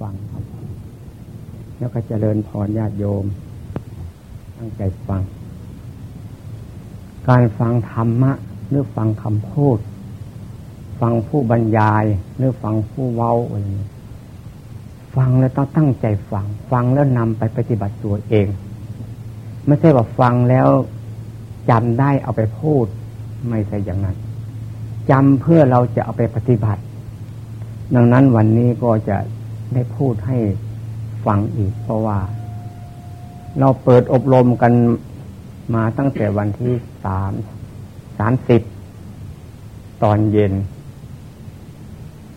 ฟัง แล้วก็เจริญพรญาติโยม ตั้งใจฟัง การฟังธรรมะหรือฟังคำพูด ฟังผู้บรรยายหรือฟังผู้เว้าอะไรฟังแล้วต้องตั้งใจฟัง ฟังแล้วนำไปปฏิบัติตัวเอง ไม่ใช่ว่าฟังแล้วจำได้เอาไปพูด ไม่ใช่อย่างนั้นจำเพื่อเราจะเอาไปปฏิบัติ ดังนั้นวันนี้ก็จะ ได้พูดให้ฟังอีก เพราะว่า เราเปิดอบรมกันมาตั้งแต่วันที่สามสามสิบตอนเย็น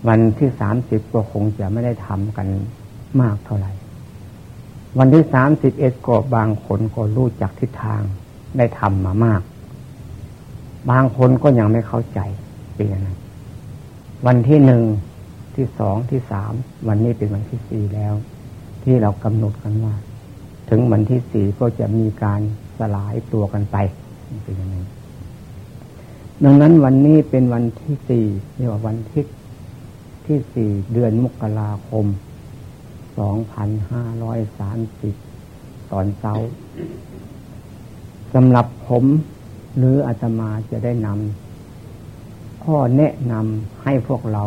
วันที่สามสิบก็คงจะไม่ได้ทำกันมากเท่าไหร่ วันที่สามสิบเอ็ดก็บางคนก็รู้จักทิศทางได้ทำมามาก บางคนก็ยังไม่เข้าใจเป็นอย่างนั้นวันที่หนึ่ง ที่สองที่สามวันนี้เป็นวันที่สี่แล้ว ที่เรากำหนดกันว่า ถึงวันที่สี่ก็จะมีการสลายตัวกันไปเป็นอย่างนั้ดังนั้นวันนี้เป็นวันที่สี่เรียกว่าวันที่ที่สี่เดือนมกราคมสองพันห้าร้อยสามสิบตอนเช้าสำหรับผมหรืออาตมาจะได้นำข้อแนะนำให้พวกเรา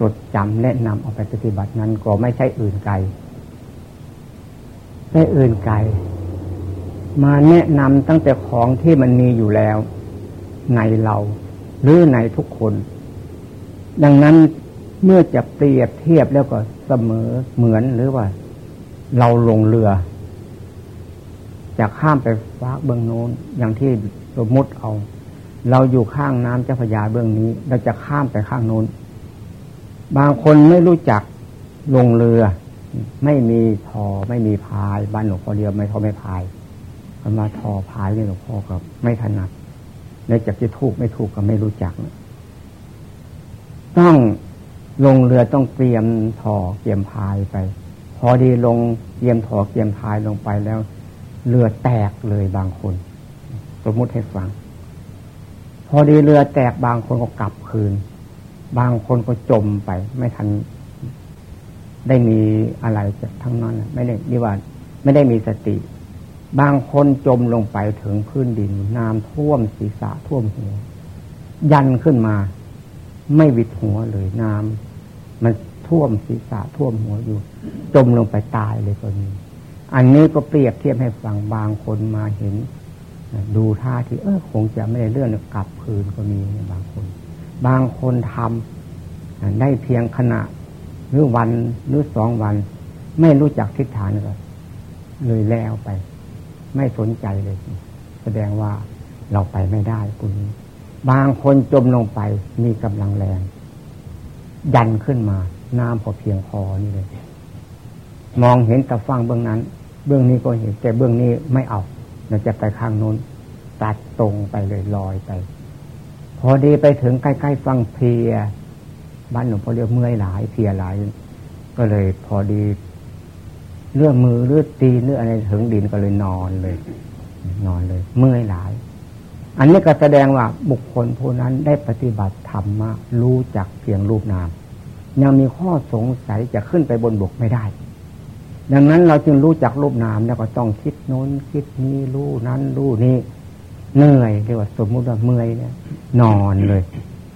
จดจำแนะนำเอาไปปฏิบัตินั้นก็ไม่ใช่อื่นไกลไม่อื่นไกล มาแนะนำตั้งแต่ของที่มันมีอยู่แล้ว ในเรา หรือในทุกคน ดังนั้นเมื่อจะเปรียบเทียบแล้วก็เสมอเหมือนหรือว่า เราลงเรือ จะข้ามไปฟ้าเบื้องโน้น อย่างที่สมมติเอา เราอยู่ข้างน้ำเจ้าพยาเบื้องนี้ เราจะข้ามไปข้างโน้น บางคนไม่รู้จักลงเรือ ไม่มีทอไม่มีพาย บ้านหลวงพ่อเดียวไม่ทอไม่พายก็มาทอพายนี่หลวงพ่อก็ไม่ถนัดในจากที่ถูกไม่ถูกก็ไม่รู้จักนะต้องลงเรือต้องเตรียมถอเตรียมพายไป พอดีลงเตรียมถอเตรียมพายลงไปแล้ว เรือแตกเลยบางคน สมมติให้ฟัง พอดีเรือแตกบางคนก็กลับคืน บางคนก็จมไป ไม่ทันได้มีอะไรจากทั้งนั้นไม่ได้ดีว่า ไม่ได้มีสติ บางคนจมลงไปถึงพื้นดินน้ำท่วมศีรษะท่วมหัว ยันขึ้นมา ไม่วิดหัวเลยน้ำมันท่วมศีรษะท่วมหัวอยู่ จมลงไปตายเลยก็มีอันนี้ก็เปรียบเทียบให้ฟังบางคนมาเห็น ดูท่าที่เออคงจะไม่ได้เลื่อนกลับคืนก็มีบางคน บางคนทำได้เพียงขณะ หรือวันหรือสองวัน ไม่รู้จักทิศทางเลยเลยแล้วไป ไม่สนใจเลย แสดงว่าเราไปไม่ได้คุณบางคนจมลงไปมีกำลังแรง ยันขึ้นมา น้ำพอเพียงพอนี่เลย มองเห็นตะฟังเบื้องนั้น เบื้องนี้ก็เห็นแต่เบื้องนี้ไม่เอาเราจะไปข้างนู้น ตัดตรงไปเลยลอยไป พอดีไปถึงใกล้ๆฟังเพีย บ้านหลวงพ่อเรียกเมื่อยหลายเพียหลาย ก็เลยพอดีเลื่อมือเลือดตีเลืออะไรถึงดินก็เลยนอนเลย นอนเลย เมื่อยหลาย อันนี้ก็แสดงว่าบุคคลผู้นั้นได้ปฏิบัติธรรมมารู้จักเพียงรูปนาม ยังมีข้อสงสัยจะขึ้นไปบนบกไม่ได้ ดังนั้นเราจึงรู้จักรูปนามแล้วก็ต้องคิดโน้นคิดนี้รู้นั้นรู้นี้ เหนื่อยเรียกว่าสมมุติว่าเมื่อยเนี่ยนอนเลย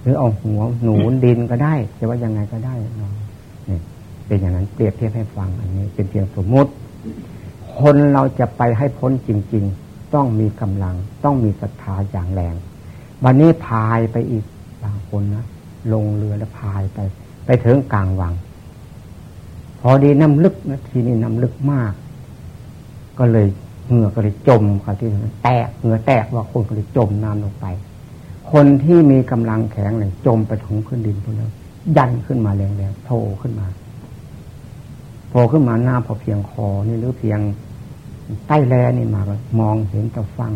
หรือเอาหัวหนูดินก็ได้จะว่ายังไงก็ได้นอนนี่เป็นอย่างนั้นเปรียบเทียบให้ฟังอันนี้ เป็นเพียงสมมุติ คนเราจะไปให้พ้นจริง ๆ ต้องมีกำลัง ต้องมีศรัทธาอย่างแรงวันนี้พายไปอีกบางคนนะลงเรือแล้วพายไป ไปถึงกลางวัง พอดีน้ำลึกนะทีนี้น้ำลึกมาก ก็เลย เหงื่อก็เลยจมค่ะที่นั้นแตกเหงื่อแตกว่าคนก็เลยจมน้ำลงไป คนที่มีกำลังแข็งเลยจมไปถึงพื้นดินพวกนั้นยันขึ้นมาแรงๆโผล่ขึ้นมาโผล่ขึ้นมาหน้าพอเพียงคอนี่หรือเพียงใต้แลนี่มาก็มองเห็นตะฟัง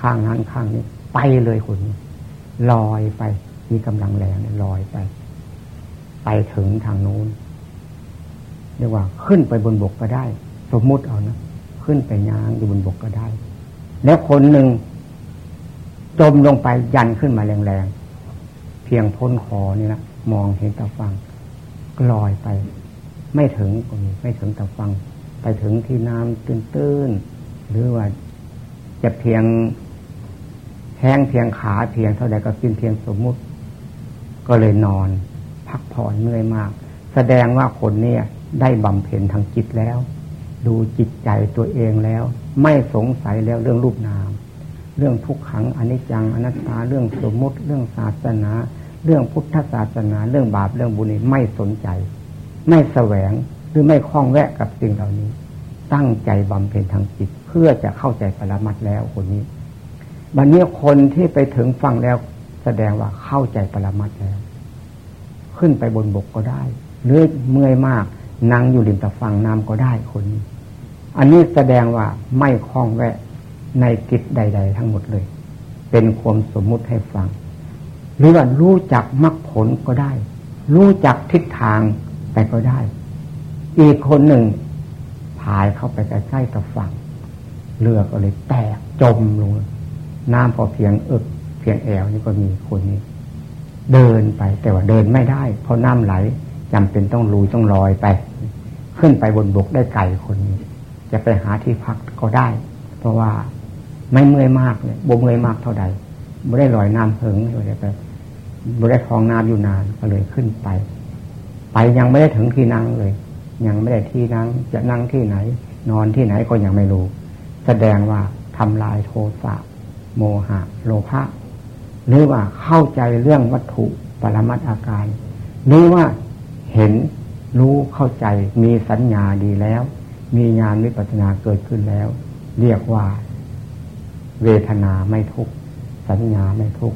ข้างนั้นข้างนี้ ไปเลยคนลอยไป มีกำลังแรงลอยไป ไปถึงทางโน้นเรียกว่าขึ้นไปบนบกก็ได้ สมมุติเอานะ ขึ้นไปยางอยู่บนบกก็ได้ แล้วคนหนึ่งจมลงไปยันขึ้นมาแรงๆ เพียงพ้นคอนี่นะมองเห็นตาฟังกลอยไป ไม่ถึงก็มีไม่ถึงต่ฟัง ไปถึงที่น้ำตื้นๆ หรือว่าจะเพียงแห้งเพียงขาเพียงเท่าใดก็เป็นเพียงสมมุติ ก็เลยนอน พักผ่อนเหนื่อยมาก แสดงว่าคนเนี่ยได้บำเพ็ญทางจิตแล้ว ดูจิตใจตัวเองแล้ว ไม่สงสัยแล้วเรื่องรูปนาม เรื่องทุกขังอนิจจังอนัตตาเรื่องสมมุติ เรื่องศาสนา เรื่องพุทธศาสนา เรื่องบาปเรื่องบุญนี่ไม่สนใจ ไม่แสวงหรือไม่คล้องแวะกับสิ่งเหล่านี้ ตั้งใจบำเพ็ญทางจิต เพื่อจะเข้าใจปรมัตแล้วคนนี้บัดนนี้คนที่ไปถึงฟังแล้วแสดงว่าเข้าใจปรมัตแล้ว ขึ้นไปบนบกก็ได้หรือเมื่อยมากนั่งอยู่ริมตะฟังน้ำก็ได้คนนี้ อันนี้แสดงว่าไม่คล้องแวะในกิจใด ๆ ทั้งหมดเลย เป็นความสมมุติให้ฟัง หรือว่ารู้จักมรรคผลก็ได้ รู้จักทิศทางไปก็ได้ อีกคนหนึ่งพายเข้าไปใกล้ๆกับฝั่ง เรือก็เลยแตกจมลง น้ำพอเพียงเอึกเพียงแอวนี่ก็มีคนนี้ เดินไปแต่ว่าเดินไม่ได้ เพราะน้ำไหลจำเป็นต้องลุยต้องลอยไป ขึ้นไปบนบกได้ไกลคนนี้ จะไปหาที่พักก็ได้ เพราะว่าไม่เมื่อยมากเลยบ่เมื่อยมากเท่าใดไม่ได้ลอยน้ำเพิงเลยไปไม่ได้ทองน้ำอยู่นานก็เลยขึ้นไป ไปยังไม่ได้ถึงที่นั่งเลย ยังไม่ได้ที่นั่งจะนั่งที่ไหน นอนที่ไหนก็ยังไม่รู้ แสดงว่าทำลายโทสะโมหะ โลภะหรือว่าเข้าใจเรื่องวัตถุปรมัตอาการ หรือว่าเห็นรู้เข้าใจมีสัญญาดีแล้ว มีญาณวิปัสนาเกิดขึ้นแล้ว เรียกว่า เวทนาไม่ทุกสัญญาไม่ทุก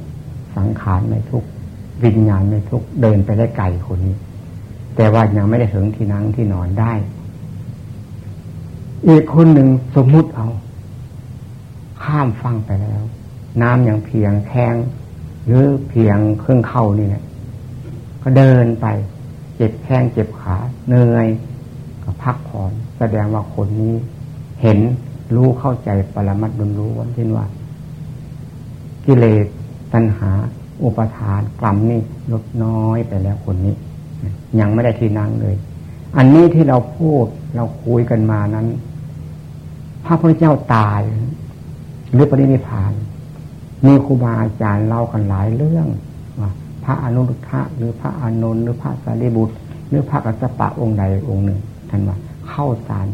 สังขารไม่ทุกวิญญาณไม่ทุกเดินไปได้ไกลคนนี้ แต่ว่ายังไม่ได้ถึงที่นั่งที่นอนได้ อีกคนหนึ่งสมมุติเอา ข้ามฟังไปแล้ว น้ำยังเพียงแข้งหรือเพียงเครื่องเข้านี่แหละก็เดินไป เจ็บแข้งเจ็บขาเหนื่อยก็พักผ่อน แสดงว่าคนนี้เห็นรู้เข้าใจปรมัตดุรู้วันที่ว่า กิเลสตัณหา อุปทานกรรมนี่ลดน้อยไปแล้วคนนี้ ยังไม่ได้ที่นั่งเลย อันนี้ที่เราพูดเราคุยกันมานั้น พระพุทธเจ้าตาย หรือปรินิพาน มีครูบาอาจารย์เล่ากันหลายเรื่องว่าพระอนุรุทธะหรือพระอานนท์หรือพระสารีบุตร หรือพระกัสสปะองค์ใดองค์หนึ่งท่านว่า เข้าสาร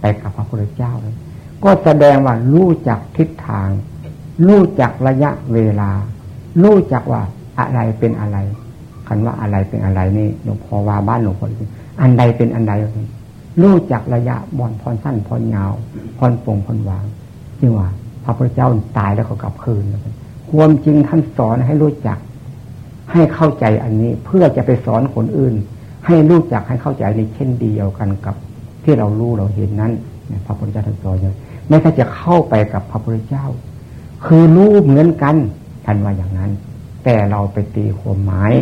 ไปกับพระพุทธเจ้าเลย ก็แสดงว่ารู้จักทิศทาง รู้จักระยะเวลา รู้จักว่าอะไรเป็นอะไรคันว่าอะไรเป็นอะไรนี่หลวงพ่อว่าบ้านหลวงพ่ออันใดเป็นอันใดรู้จักระยะบอนพรสั้นพรยาวพรปงพรวางจึงว่า พระพุทธเจ้าตายแล้วเขากลับคืนความจริงท่านสอนให้รู้จัก ให้เข้าใจอันนี้เพื่อจะไปสอนคนอื่น ให้รู้จักให้เข้าใจในเช่นเดียวกันกับ ที่เรารู้เราเห็นนั้นพระพุทธเจ้าท่านสอนเลยไม่ใช่จะเข้าไปกับพระพุทธเจ้า คือรู้เหมือนกันท่านว่าอย่างนั้น แต่เราไปตีความหมาย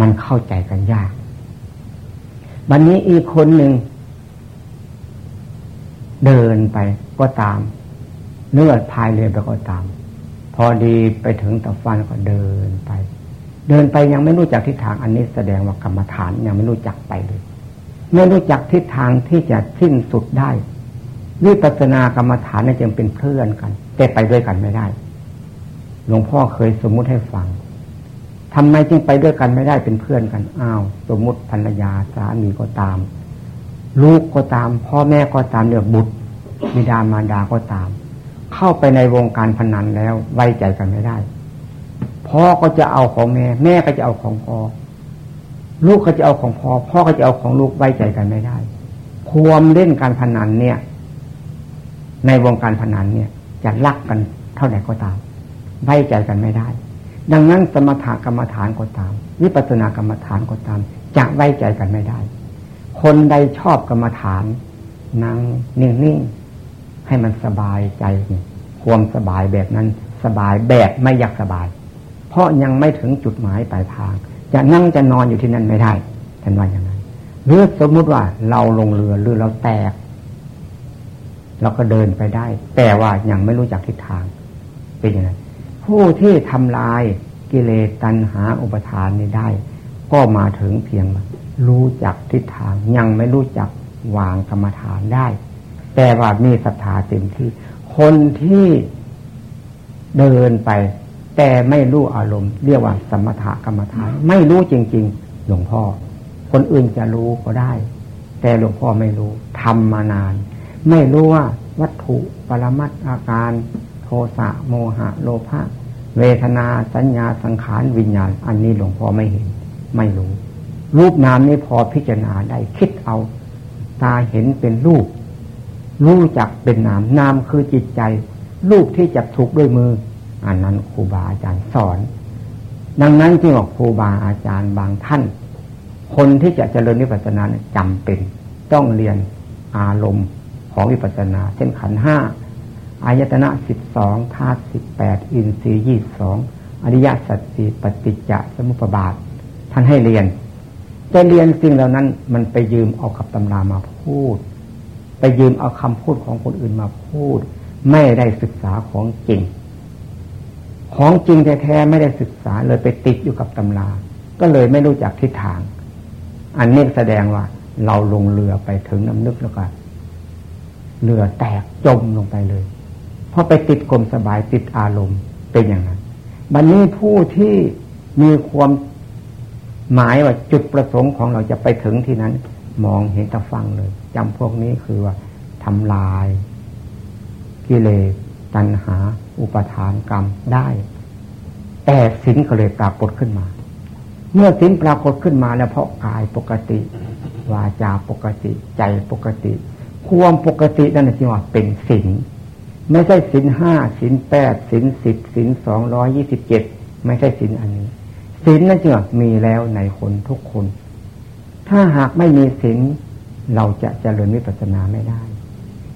มันเข้าใจกันยากบันนี้อีกคนหนึ่งเดินไปก็ตามเลือดพายเรือไปก็ตาม พอดีไปถึงตะฟันก็เดินไป เดินไปยังไม่รู้จักทิศทางอันนี้แสดงว่ากรรมฐานยังไม่รู้จักไปเลย ไม่รู้จักทิศทางที่จะสิ้นสุดได้ วิปัสสนากรรมฐานนี่จึงเป็นเพื่อนกัน แต่ไปด้วยกันไม่ได้ หลวงพ่อเคยสมมุติให้ฟังทำไมจึงไปด้วยกันไม่ได้เป็นเพื่อนกันอ้าว สมมุติภรรยาสามีก็ตาม ลูกก็ตาม พ่อแม่ก็ตามเรือบุตรบิดามารดาก็ตาม เข้าไปในวงการพนันแล้วไว้ใจกันไม่ได้พ่อก็จะเอาของแม่ แม่ก็จะเอาของพ่อ ลูกก็จะเอาของพ่อพ่อก็จะเอาของลูกไว้ใจกันไม่ได้ความเล่นการพนันเนี่ย ในวงการพนันเนี่ย จะรักกันเท่าไหร่ก็ตามไว้ใจกันไม่ได้ ดังนั้นสมถกรรมฐานก็ตาม วิปัสสนากรรมฐานก็ตาม จะไว้ใจกันไม่ได้ คนใดชอบกรรมฐานนั่งนิ่งๆให้มันสบายใจความสบายแบบนั้นสบายแบบไม่อยากสบาย เพราะยังไม่ถึงจุดหมายปลายทาง จะนั่งจะนอนอยู่ที่นั่นไม่ได้ท่านว่าอย่างไรหรือสมมุติว่าเราลงเรือหรือเราแตก เราก็เดินไปได้ แต่ว่ายังไม่รู้จักทิศทางเป็นยังไงผู้ที่ทำลายกิเลสตัณหาอุปทานนี้ได้ ก็มาถึงเพียงรู้จักทิศทาง ยังไม่รู้จักวางกรรมฐานได้ แต่ว่ามีศรัทธาเต็มที่ คนที่เดินไป แต่ไม่รู้อารมณ์ เรียกว่าสมถกรรมฐาน ไม่รู้จริง ๆ หลวงพ่อ คนอื่นจะรู้ก็ได้ แต่หลวงพ่อไม่รู้ทำมานาน ไม่รู้ว่าวัตถุปรมัตอาการ โทสะโมหะ โลภะเวทนาสัญญาสังขารวิญญาณ อันนี้หลวงพ่อไม่เห็น ไม่รู้ รูปนามนี้พอพิจารณาได้คิดเอา ตาเห็นเป็นรูป รู้จักเป็นนามนามคือจิตใจ รูปที่จับถูกด้วยมือ อันนั้นครูบาอาจารย์สอน ดังนั้นจึงบอกครูบาอาจารย์บางท่าน คนที่จะเจริญวิปัสสนาจำเป็น ต้องเรียนอารมณ์ของวิปัสสนา เช่นขันห้าอายตนะสิบสองธาตุสิบแปดอินทรีย์ยี่สองอริยสัจสี่ปฏิจจสมุปบาท ท่านให้เรียนจะเรียนสิ่งเหล่านั้นมันไปยืมเอากับตำรามาพูด ไปยืมเอาคำพูดของคนอื่นมาพูด ไม่ได้ศึกษาของจริง ของจริงแท้ๆไม่ได้ศึกษาเลยไปติดอยู่กับตำรา ก็เลยไม่รู้จักทิศทาง อันนี้แสดงว่า เราลงเรือไปถึงน้ำนึกแล้วก็เรือแตกจมลงไปเลย เพราะไปติดกลมสบายติดอารมณ์เป็นอย่างนั้น บัดนนี้ผู้ที่มีความหมายว่าจุดประสงค์ของเราจะไปถึงที่นั้น มองเห็นตะฟังเลยจำพวกนี้คือว่าทำลาย กิเลสตัณหา อุปทานกรรมได้ แต่สินก็เลยปรากฏขึ้นมา เมื่อสินปรากฏขึ้นมาแล้วเพราะกายปกติ วาจาปกติ ใจปกติ ความปกตินั่นจึงว่าเป็นสินไม่ใช่สินห้าสินแปดสินสิบสินสองร้อยี่สิบเจ็ดไม่ใช่สินอันนี้สินนั่นจึงมีแล้วในคนทุกคน ถ้าหากไม่มีสินเราจะเจริญวิปัสสนาไม่ได้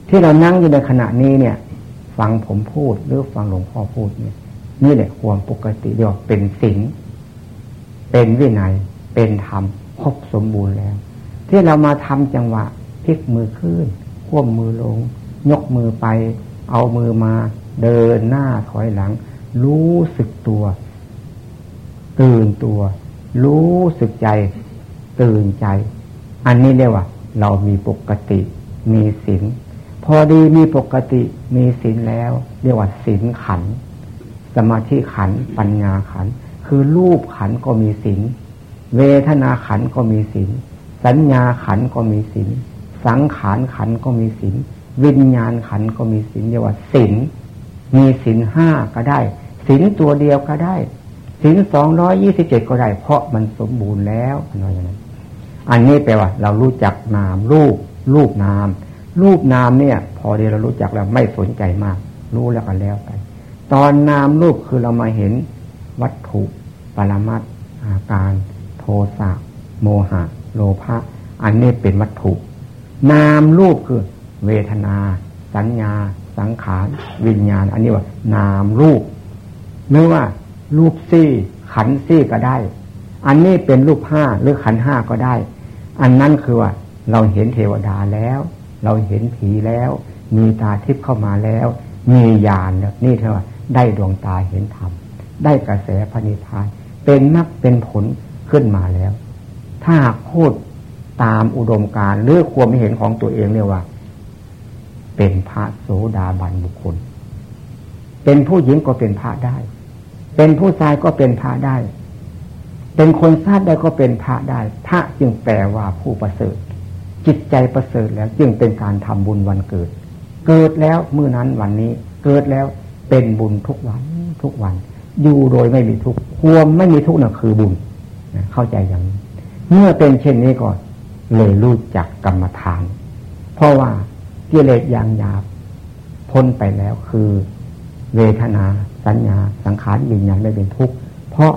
ที่เรานั่งอยู่ในขณะนี้เนี่ย ฟังผมพูดหรือฟังหลวงพ่อพูดเนี่ยนี่แหละความปกติเดียวเป็นสินเป็นวินัยเป็นธรรมครบสมบูรณ์แล้ว ที่เรามาทำจังหวะพลิกมือขึ้นควบมือลง ยกมือไป เอามือมาเดินหน้าถอยหลัง รู้สึกตัว ตื่นตัว รู้สึกใจ ตื่นใจ อันนี้เรียกว่า เรามีปกติ มีศีล พอดีมีปกติมีศีลแล้ว เรียกว่าศีลขัน สมาธิขัน ปัญญาขัน คือรูปขันก็มีศีลเวทนาขันก็มีศีลสัญญาขันก็มีศีลสังขารขันก็มีศีลวิญญาณขันก็มีสินเรียกว่าสินมีสินห้าก็ได้สินตัวเดียวก็ได้สินสองร้อยยี่สิบเจ็ดก็ได้ เพราะมันสมบูรณ์แล้วอะไรอย่างนั้อันนี้แปลว่า เรารู้จักนามรูปรูปนาม รูปนามเนี่ย พอเดียวเรารู้จักแล้วไม่สนใจมาก รู้แล้วก็แล้วไป ตอนนามรูปคือเรามาเห็นวัตถุปรมัตอาการ โทสะโมหะ โลภะอันนี้เป็นวัตถุ นามรูปคือ เวทนา สัญญา สังขาร วิญญาณ อันนี้ว่า นามรูปหรือว่า รูปซี่ ขันซี่ก็ได้ อันนี้เป็นรูปห้าหรือขันห้าก็ได้ อันนั้นคือว่า เราเห็นเทวดาแล้ว เราเห็นผีแล้ว มีตาทิพย์เข้ามาแล้ว มีญาณนี่เท่าได้ดวงตาเห็นธรรมได้กระแสพระนิพพาน เป็นมรรคเป็นผลขึ้นมาแล้ว ถ้าพูดตามอุดมการหรือความเห็นของตัวเองเรียว่า เป็นพระโสดาบันบุคคล เป็นผู้หญิงก็เป็นพระได้ เป็นผู้ชายก็เป็นพระได้ เป็นคนชาติได้ก็เป็นพระได้ พระจึงแปลว่าผู้ประเสริฐ จิตใจประเสริฐแล้วจึงเป็นการทำบุญวันเกิด เกิดแล้วเมื่อนั้นวันนี้เกิดแล้วเป็นบุญทุกวันทุกวัน อยู่โดยไม่มีทุกข์ความไม่มีทุกข์นั่นคือบุญเข้าใจอย่างนี้ เมื่อเป็นเช่นนี้ก่อนเลยรู้จักกรรมฐาน เพราะว่ากิเลสอย่างหยาบพ้นไปแล้วคือ เวทนา สัญญา สังขารวิญญาณไม่เป็นทุกข์เพราะ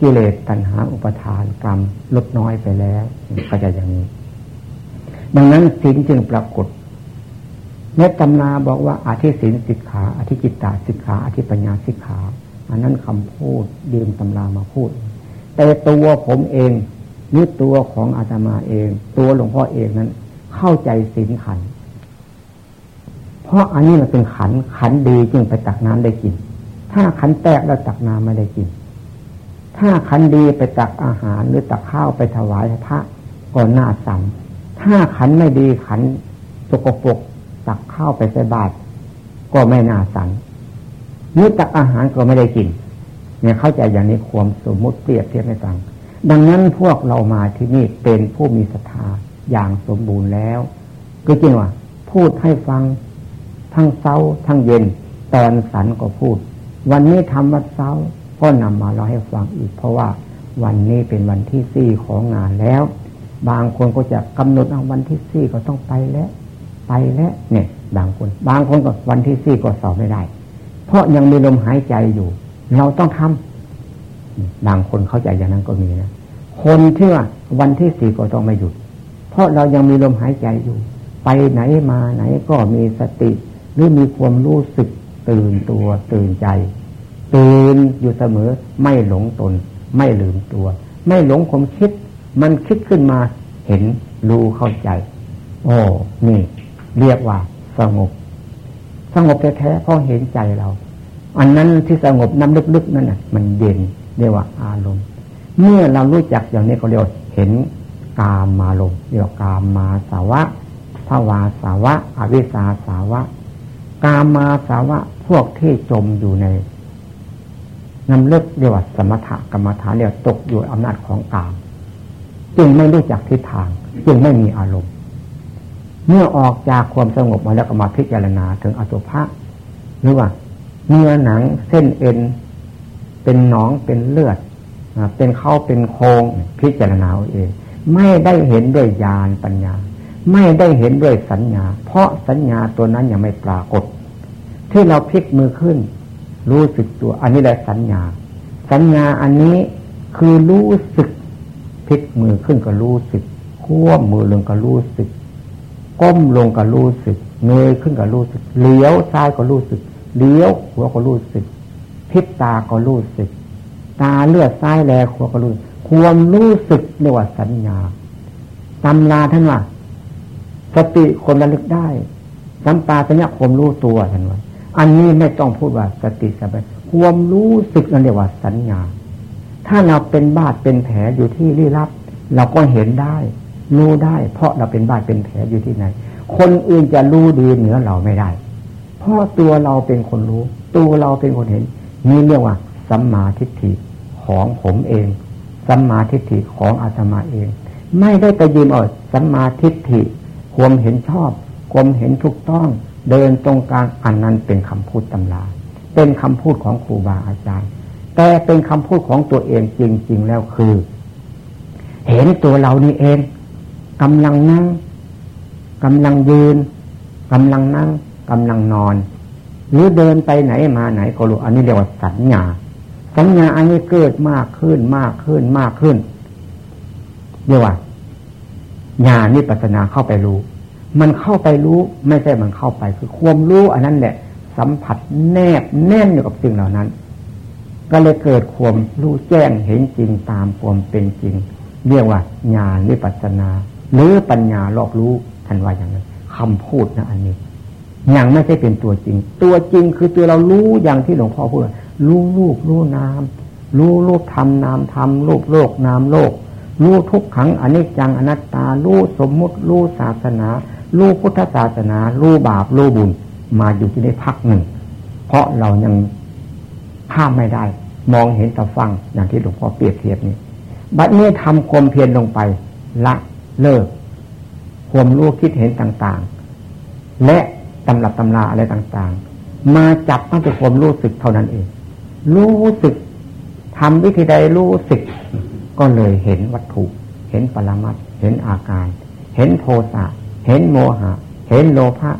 กิเลสตัณหาอุปทานกรรมลดน้อยไปแล้วก็จะอย่างนี้ ดังนั้นสิ่งจึงปรากฏในตำนาบอกว่าอาทิศินสิกขาอาทิจิตตาสิกขาอาทิปัญญาสิกขา อันนั้นคำพูดยืมตำรามาพูด แต่ตัวผมเองนี่ตัวของอาตมาเอง ตัวหลวงพ่อเองนั้น เข้าใจสินขัน เพราะอันนี้มันเป็นขันขันดีจึงไปตักน้ำได้กิน ถ้าขันแตกแล้วตักน้ำไม่ได้กิน ถ้าขันดีไปตักอาหารหรือตักข้าวไปถวายพระก็น่าสัม ถ้าขันไม่ดีขันสกปรกตักข้าวไปใส่บาตรก็ไม่น่าสันมื้อตักอาหารก็ไม่ได้กิน เนี่ยเข้าใจอย่างนี้ความสมมติเปรียบเทียบให้ฟัง ดังนั้นพวกเรามาที่นี่เป็นผู้มีศรัทธาอย่างสมบูรณ์แล้ว ก็จริงว่า พูดให้ฟังทั้งเช้าทั้งเย็น ตอนสันก็พูด วันนี้ทำวัดเช้าก็นำมาเล่าให้ฟังอีก เพราะว่าวันนี้เป็นวันที่สี่ของงานแล้ว บางคนก็จะกำหนดเอาวันที่สี่ก็ต้องไปแล้ว ไปแล้วเนี่ย บางคน บางคนก็วันที่สี่ก็สอบไม่ได้ เพราะยังมีลมหายใจอยู่ เราต้องทำบางคนเข้าใจอย่างนั้นก็มีนะคนที่ว่าวันที่สี่ก็ต้องไม่หยุด เพราะเรายังมีลมหายใจอยู่ ไปไหนมาไหนก็มีสติ หรือมีความรู้สึกตื่นตัวตื่นใจ ตื่นอยู่เสมอไม่หลงตน ไม่ลืมตัว ไม่หลงความคิด มันคิดขึ้นมาเห็นรู้เข้าใจ โอ้นี่ เรียกว่าสงบ สงบแท้ๆเพราะเห็นใจเรา อันนั้นที่สงบน้ำลึกๆนั่นน่ะ มันเย็นเรียกว่าอารมณ์ เมื่อเรารู้จักอย่างนี้เขาเรียกเห็นกามาลมเรียกกามาสาวะภาวาสาวะ อวิสาสาวะ กามาสาวะ พวกที่จมอยู่ในน้ำเลิกเรียกว่าสมถกรรมฐานเรียกตกอยู่อำนาจของกาม จึงไม่รู้จักทิศทาง จึงไม่มีอารมณ์ เมื่อออกจากความสงบมาแล้วก็มาพิจารณาถึงอสุภะหรือว่า เนื้อหนังเส้นเอ็น เป็นหนองเป็นเลือดเป็นเข้าเป็นโครงพิจารณาเอง ไม่ได้เห็นด้วยญาณปัญญา ไม่ได้เห็นด้วยสัญญา เพราะสัญญาตัวนั้นยังไม่ปรากฏ ที่เราพลิกมือขึ้น รู้สึกตัว อันนี้แหละสัญญา สัญญาอันนี้คือรู้สึก พลิกมือขึ้นก็รู้สึกขั้วมือลงก็รู้สึก ก้มลงก็รู้สึก เงยขึ้นก็รู้สึก เลี้ยวซ้ายก็รู้สึก เลี้ยวหัวก็รู้สึกพิบตาก็รู้สึก ตาเลือดซ้ายแลหัวก็รู้ความรู้สึกเรียกว่าสัญญาตำราท่านว่าสติคนระลึกได้สัมปาสัญญาความรู้ตัวท่านว่าอันนี้ไม่ต้องพูดว่าสติสัมปชัญญะความรู้สึกนั่นเรียกว่าสัญญา ถ้าเราเป็นบาดเป็นแผลอยู่ที่ลี้ลับ เราก็เห็นได้รู้ได้ เพราะเราเป็นบาดเป็นแผลอยู่ที่ไหน คนอื่นจะรู้ดีเหนือเราไม่ได้ เพราะตัวเราเป็นคนรู้ ตัวเราเป็นคนเห็น นี่เรียกว่าสัมมาทิฏฐิของผมเองสัมมาทิฏฐิของอาตมาเอง ไม่ได้ไปยืมเอาสัมมาทิฏฐิความเห็นชอบความเห็นถูกต้อง เดินตรงกลางอันนั้นเป็นคำพูดตำรา เป็นคำพูดของครูบาอาจารย์ แต่เป็นคำพูดของตัวเองจริง ๆ แล้วคือ เห็นตัวเรานี่เองกำลังนั่งกำลังยืนกำลังนั่งกำลังนอน หรือเดินไปไหนมาไหนก็รู้อันนี้เรียกว่าสัญญา สัญญาอันนี้เกิดมากขึ้นมากขึ้นมากขึ้นเรียกว่าญาณนิปัสนาเข้าไปรู้ มันเข้าไปรู้ไม่ใช่มันเข้าไป คือความรู้อันนั้นแหละ สัมผัสแนบแน่นอยู่กับสิ่งเหล่านั้น ก็เลยเกิดความรู้แจ้งเห็นจริงตามความเป็นจริง เรียกว่าญาณวิปัสนา หรือปัญญารอบรู้ทันว่าอย่างนั้นคำพูดนะอันนี้ ยังไม่ใช่เป็นตัวจริง ตัวจริงคือตัวเรารู้อย่างที่หลวงพ่อพูดรู้ลูกรู้นามรู้รูปธรรมนามธรรมรูปโลกนามโลก รู้ทุกขังอนิจจังอนัตตา รู้สมมุติ รู้ศาสนา รู้พุทธศาสนา รู้บาป รู้บุญ มาอยู่ที่ได้พักหนึ่ง เพราะเรายัง ข้ามไม่ได้ มองเห็นแต่ฟังอย่างที่หลวงพ่อเปรียบเทียบนี้บัดนี้ทำความเพียรลงไป ละเลิก ความรู้คิดเห็นต่างๆ และตำรับตำราอะไรต่างๆ มาจับตั้งแต่ความรู้สึกเท่านั้นเอง รู้สึกทำวิธีใดรู้สึก ก็เลยเห็นวัตถุ เห็นปรมัตเห็นอาการ เห็นโทสะเห็นโมหะ เห็นโลภะ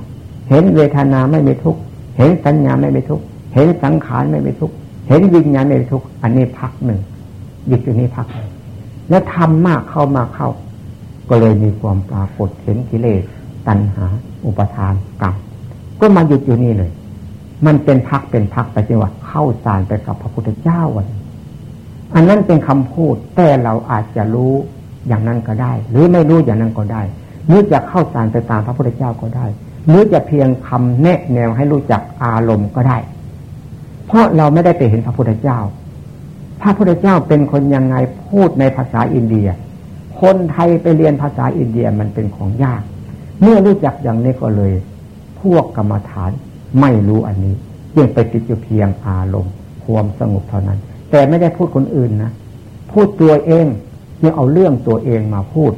เห็นเวทนาไม่มีทุกข์เห็นสัญญาไม่มีทุกข์เห็นสังขารไม่มีทุกข์ เห็นวิญญาณไม่มีทุกอันนี้พักหนึ่งหยุดอยู่นี้พัก แล้วทำมากเข้ามาเข้า ก็เลยมีความปรากฏเห็นกิเลสตัณหา อุปทานกรรมก็มาหยุดอยู่นี่เลย มันเป็นพักเป็นพักไปจังหวะเข้าสารไปกับพระพุทธเจ้าวันอันนั้นเป็นคำพูดแต่เราอาจจะรู้อย่างนั้นก็ได้ หรือไม่รู้อย่างนั้นก็ได้หรือจะเข้าสารไปตามพระพุทธเจ้าก็ได้หรือจะเพียงคำแนะแนวให้รู้จักอารมณ์ก็ได้ เพราะเราไม่ได้ไปเห็นพระพุทธเจ้า พระพุทธเจ้าเป็นคนยังไงพูดในภาษาอินเดีย คนไทยไปเรียนภาษาอินเดียมันเป็นของยาก เมื่อรู้จักอย่างนี้ก็เลย พวกกรรมฐานไม่รู้อันนี้ยังไปติดอยู่เพียงอารมณ์ความสงบเท่านั้น แต่ไม่ได้พูดคนอื่นนะพูดตัวเองยังเอาเรื่องตัวเองมาพูด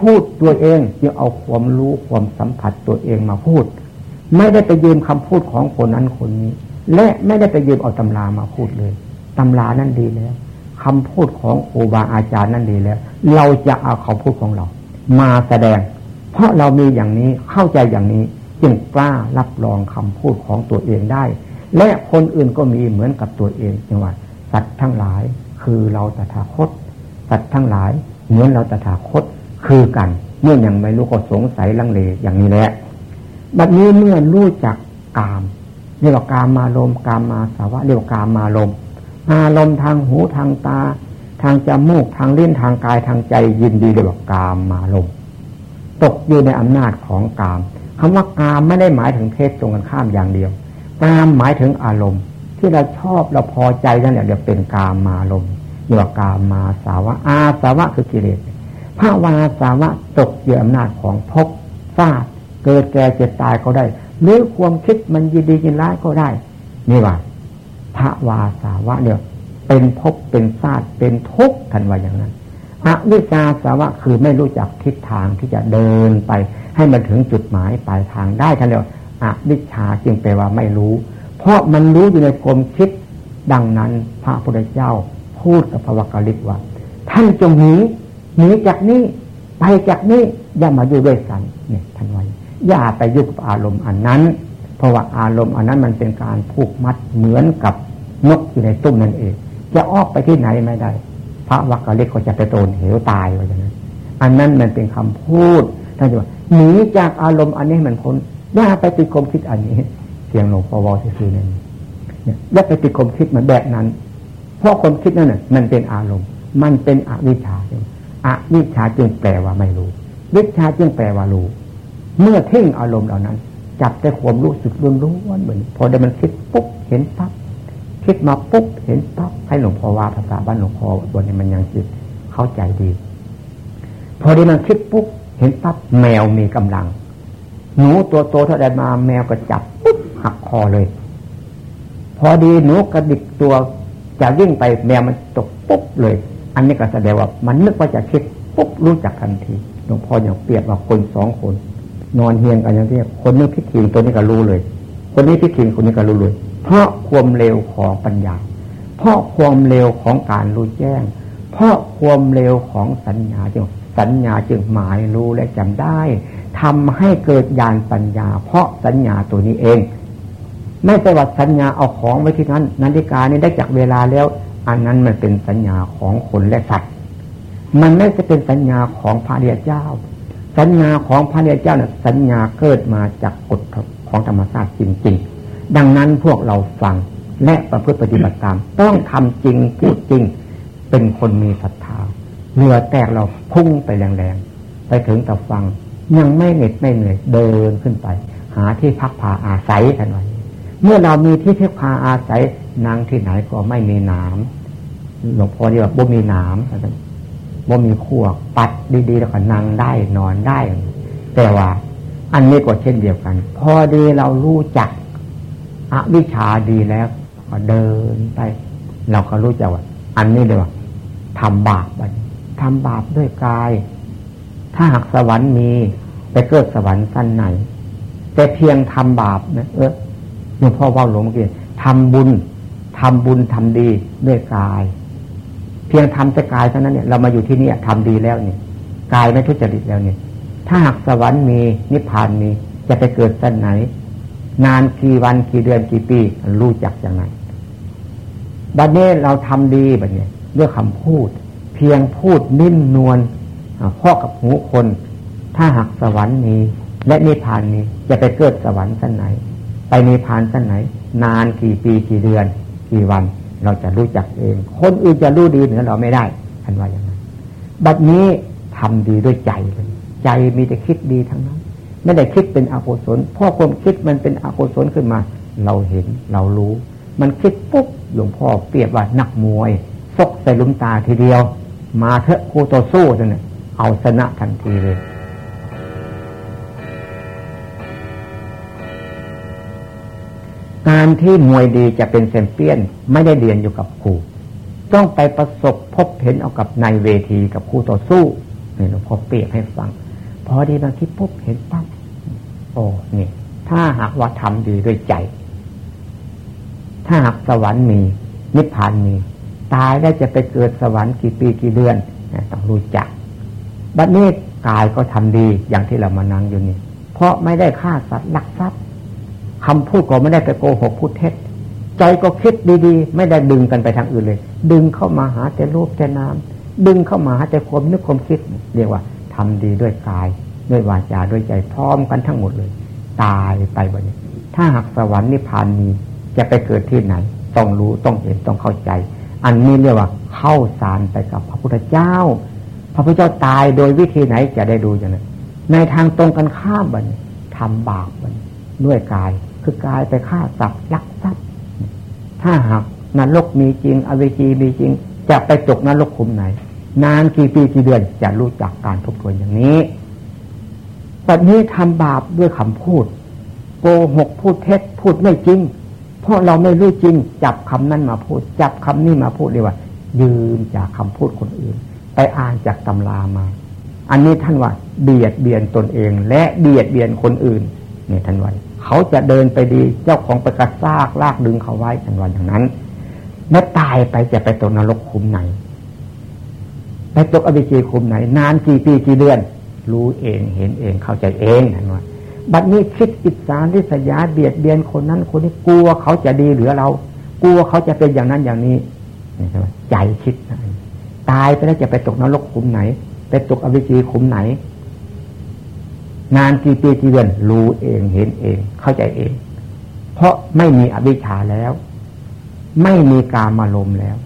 พูดตัวเองยังเอาความรู้ความสัมผัสตัวเองมาพูด ไม่ได้ไปยืมคำพูดของคนนั้นคนนี้ และไม่ได้ไปยืมเอาตำรามาพูดเลยตำรานั้นดีแล้วคำพูดของครูบาอาจารย์นั่นดีแล้ว เราจะเอาคำพูดของเรา มาแสดง เพราะเรามีอย่างนี้เข้าใจอย่างนี้ จึงกล้ารับรองคำพูดของตัวเองได้ และคนอื่นก็มีเหมือนกับตัวเองจังหว่าสัตว์ทั้งหลายคือเราตถาคต สัตว์ทั้งหลายเหมือนเราตถาคตคือกัน เมื่อยังไม่รู้ก็สงสัยลังเลอย่างนี้แหละบัดนี้เมื่อรู้จักกาม เรียกว่ากามาลมกามมาสาวะเรียกว่ากามาลมอารมณ์ทางหูทางตา ทางจมูกทางลิ้นทางกายทางใจยินดีเรียกว่ากามมาลมตกอยู่ในอำนาจของกามคำว่ากามไม่ได้หมายถึงเพศตรงกันข้ามอย่างเดียวกามหมายถึงอารมณ์ ที่เราชอบเราพอใจนั่นแหละเดี๋ยวเป็นกามมาลมเรียกว่ากามมาสาวะอาสาวะคือกิเลสภาวาสาวะตกอยู่อำนาจของภพซาดเกิดแก่เจ็บตายก็ได้ หรือความคิดมันยินดียินร้ายก็ได้ นี่ว่าพระวาสาวะเนี่ยเป็นภพเป็นศาสตร์เป็นทุกข์ทันว่าอย่างนั้นอวิชาสาวะคือไม่รู้จักทิศทางที่จะเดินไป ให้มันถึงจุดหมายปลายทางได้ทันเดียวอวิชาจึงแปลว่าไม่รู้ เพราะมันรู้อยู่ในความคิดดังนั้นพระพุทธเจ้าพูดกับพระวกลิกว่า ท่านจงหนีหนีจากนี้ไปจากนี้อย่ามาอยู่ด้วยกันเนี่ยท่านว่า อย่าไปยุ่กับอารมณ์อันนั้น เพราะว่าอารมณ์อันนั้นมันเป็นการผูกมัดเหมือนกับนกอยู่ในตุ้มนั่นเอง จะออกไปที่ไหนไม่ได้ พระวักกะเล็กก็จะไปโดนเหวตายว่าอย่างนั้น อันนั้นมันเป็นคำพูดท่านจะว่าหนีจากอารมณ์อันนี้มันพ้นอย่าไปติดความคิดอันนี้เสียงหลวงพ่อวอซื่อนั่นอย่าไปติดความคิดมันแบบนั้น เพราะความคิดนั่นน่ะมันเป็นอารมณ์ มันเป็นอวิชชาอวิชชาจึงแปลว่าไม่รู้วิชาจึงแปลว่ารู้ เมื่อเท่งอารมณ์เหล่านั้น จับแต่ความรู้สึกล้วนๆเหมือนพอได้มันคิดปุ๊บเห็นปั๊บคิดมาปุ๊บเห็นปั๊บให้หลวงพ่อว่าภาษาบ้านหลวงพ่อบนนี้มันยังจิตเข้าใจดี พอได้มันคิดปุ๊บเห็นปั๊บแมวมีกำลัง หนูตัวโตเท่าใดมาแมวก็จับปุ๊บหักคอเลย พอดีหนูกระดิกตัวจะวิ่งไปแมวมันตกปุ๊บเลย อันนี้ก็แสดงว่ามันนึกว่าจะคิดปุ๊บรู้จักทันทีหลวงพ่ออย่างเปรียบว่าคนสองคน นอนเฮียงกันอย่างที่คนนี้พิถีตัวนี้ก็รู้เลย คนนี้พิถีคนนี้ก็รู้เลย เพราะความเร็วของปัญญา เพราะความเร็วของการรู้แจ้ง เพราะความเร็วของสัญญาจึงสัญญาจึงหมายรู้และจำได้ทำให้เกิดญาณปัญญา เพราะสัญญาตัวนี้เอง ไม่ใช่ว่าสัญญาเอาของไว้ที่นั้นนาฬิกานี้ได้จากเวลาแล้ว อันนั้นมันเป็นสัญญาของคนและสัตว์มันไม่ใช่เป็นสัญญาของพระเดียเจ้า สัญญาของพระเนเจ้าเนี่ยสัญญาเกิดมาจากกฎของธรรมชาติจริง ๆ ดังนั้นพวกเราฟังและประพฤติปฏิบัติตาม ต้องทำจริงพูดจริง เป็นคนมีศรัทธาเหนือแตกเราพุ่งไปแรงๆ ไปถึงแต่ฟัง ยังไม่เหน็ดไม่เหนื่อยเดินขึ้นไป หาที่พักพาอาศัยกันไว้เมื่อเรามีที่พักพาอาศัยนางที่ไหนก็ไม่มีน้ำหลวงพ่อเรียกว่าบ่มีน้ำามีขั้วปัดดีๆแล้วก็นั่งได้นอนได้ แต่ว่า อันนี้ก็เช่นเดียวกัน พอดีเรารู้จักอวิชาดีแล้ว ก็เดินไป เราก็รู้จักว่า อันนี้เลยว่าทำบาปไปทำบาปด้วยกาย ถ้าหากสวรรค์มีไปเกิดสวรรค์สั้นไหน แต่เพียงทำบาปนะเออหลวงพ่อว่าหลวงเมื่อกี้ทำบุญทำบุญทำดีด้วยกาย เพียงทำแต่กายเท่านั้นเนี่ยเรามาอยู่ที่นี่ทำดีแล้วเนี่ยกายไม่ทุจริตแล้วเนี่ยถ้าหากสวรรค์มีนิพพานมีจะไปเกิดสั้นไหน นานกี่วันกี่เดือนกี่ปี รู้จักอย่างไรบัดนี้เราทำดีแบบนี้ด้วยคำพูด เพียงพูดนิ่มนวลพ่อกับหูคน ถ้าหากสวรรค์มีและนิพพานมีจะไปเกิดสวรรค์สั้นไหน ไปนิพพานสั้นไหน นานกี่ปีกี่เดือน กี่วัน เราจะรู้จักเอง คนอื่นจะรู้ดีเหนือเราไม่ได้ท่านว่าอย่างนั้นบัดนี้ทำดีด้วยใจเลยใจมีแต่คิดดีทั้งนั้น ไม่ได้คิดเป็นอกุศลเพราะความคิดมันเป็นอกุศลขึ้นมา เราเห็นเรารู้ มันคิดปุ๊บหลวงพ่อเปรียบว่านักมวยซกใส่ลุมตาทีเดียว มาเถอะคู่ต่อสู้นั่นเอาชนะทันทีเลย การที่มวยดีจะเป็นเซมเปี้ยนไม่ได้เรียนอยู่กับครูต้องไปประสบพบเห็นเอากับในเวทีกับคู่ต่อสู้นี่หลวงพ่อเปรียบให้ฟัง พอดีบางทีพบเห็นปั๊บโอ้นี่ ถ้าหากว่าทำดีด้วยใจ ถ้าหากสวรรค์มี นิพพานมี ตายได้จะไปเกิดสวรรค์กี่ปีกี่เดือนต้องรู้จักบัดนี้กายก็ทำดีอย่างที่เรามานั่งอยู่นี่ เพราะไม่ได้ฆ่าสัตว์ลักทรัพย์ คำพูดก็ไม่ได้ไปโกหกพูดเท็จ ใจก็คิดดีๆ ไม่ได้ดึงกันไปทางอื่นเลย ดึงเข้ามาหาแต่รูปแต่น้ำดึงเข้ามาหาแต่ความนึกความคิด เรียกว่าทำดีด้วยกาย ด้วยวาจาด้วยใจพร้อมกันทั้งหมดเลย ตายไปวันนี้ ถ้าหากสวรรค์นิพพานมีจะไปเกิดที่ไหน ต้องรู้ต้องเห็นต้องเข้าใจ อันนี้เรียกว่าเข้าสารไปกับพระพุทธเจ้า พระพุทธเจ้าตายโดยวิธีไหนจะได้ดูอย่างนั้นในทางตรงกันข้ามบันทำบาปบันด้วยกาย คือกายไปฆ่าสัตว์ลักทรัพย์ ถ้าหากนรกมีจริง อเวจีมีจริง จะไปตกนรกขุมไหน นานกี่ปีกี่เดือนจะรู้จักการทบทวนอย่างนี้ปัจนี้ทำบาปด้วยคำพูดโกหกพูดเท็จพูดไม่จริง เพราะเราไม่รู้จริง จับคำนั้นมาพูด จับคำนี้มาพูดเลยว่า ยืมจากคำพูดคนอื่น ไปอ่านจากตำรามา อันนี้ท่านว่า เบียดเบียนตนเอง และเบียดเบียนคนอื่นเนี่ยท่านว่า เขาจะเดินไปดีเจ้าของไปกระซากลากดึงเขาไว้กันวันอย่างนั้นเมื่อตายไปจะไปตกนรกคุมไหน ไปตกอวิจีคุมไหน นานกี่ปีกี่เดือน รู้เองเห็นเองเข้าใจเองท่านว่าบัดนี้คิดอิจฉาริษยาเบียดเบียนคนนั้น คนนี้กลัวเขาจะดีเหลือเรา กลัวเขาจะเป็นอย่างนั้นอย่างนี้ใจคิดตายไปแล้วจะไปตกนรกคุมไหน ไปตกอวิจีคุมไหน งานกี่ปีกี่เดือนรู้เองเห็นเอง เข้าใจเอง เพราะไม่มีอวิชชาแล้ว ไม่มีกามาลมแล้ว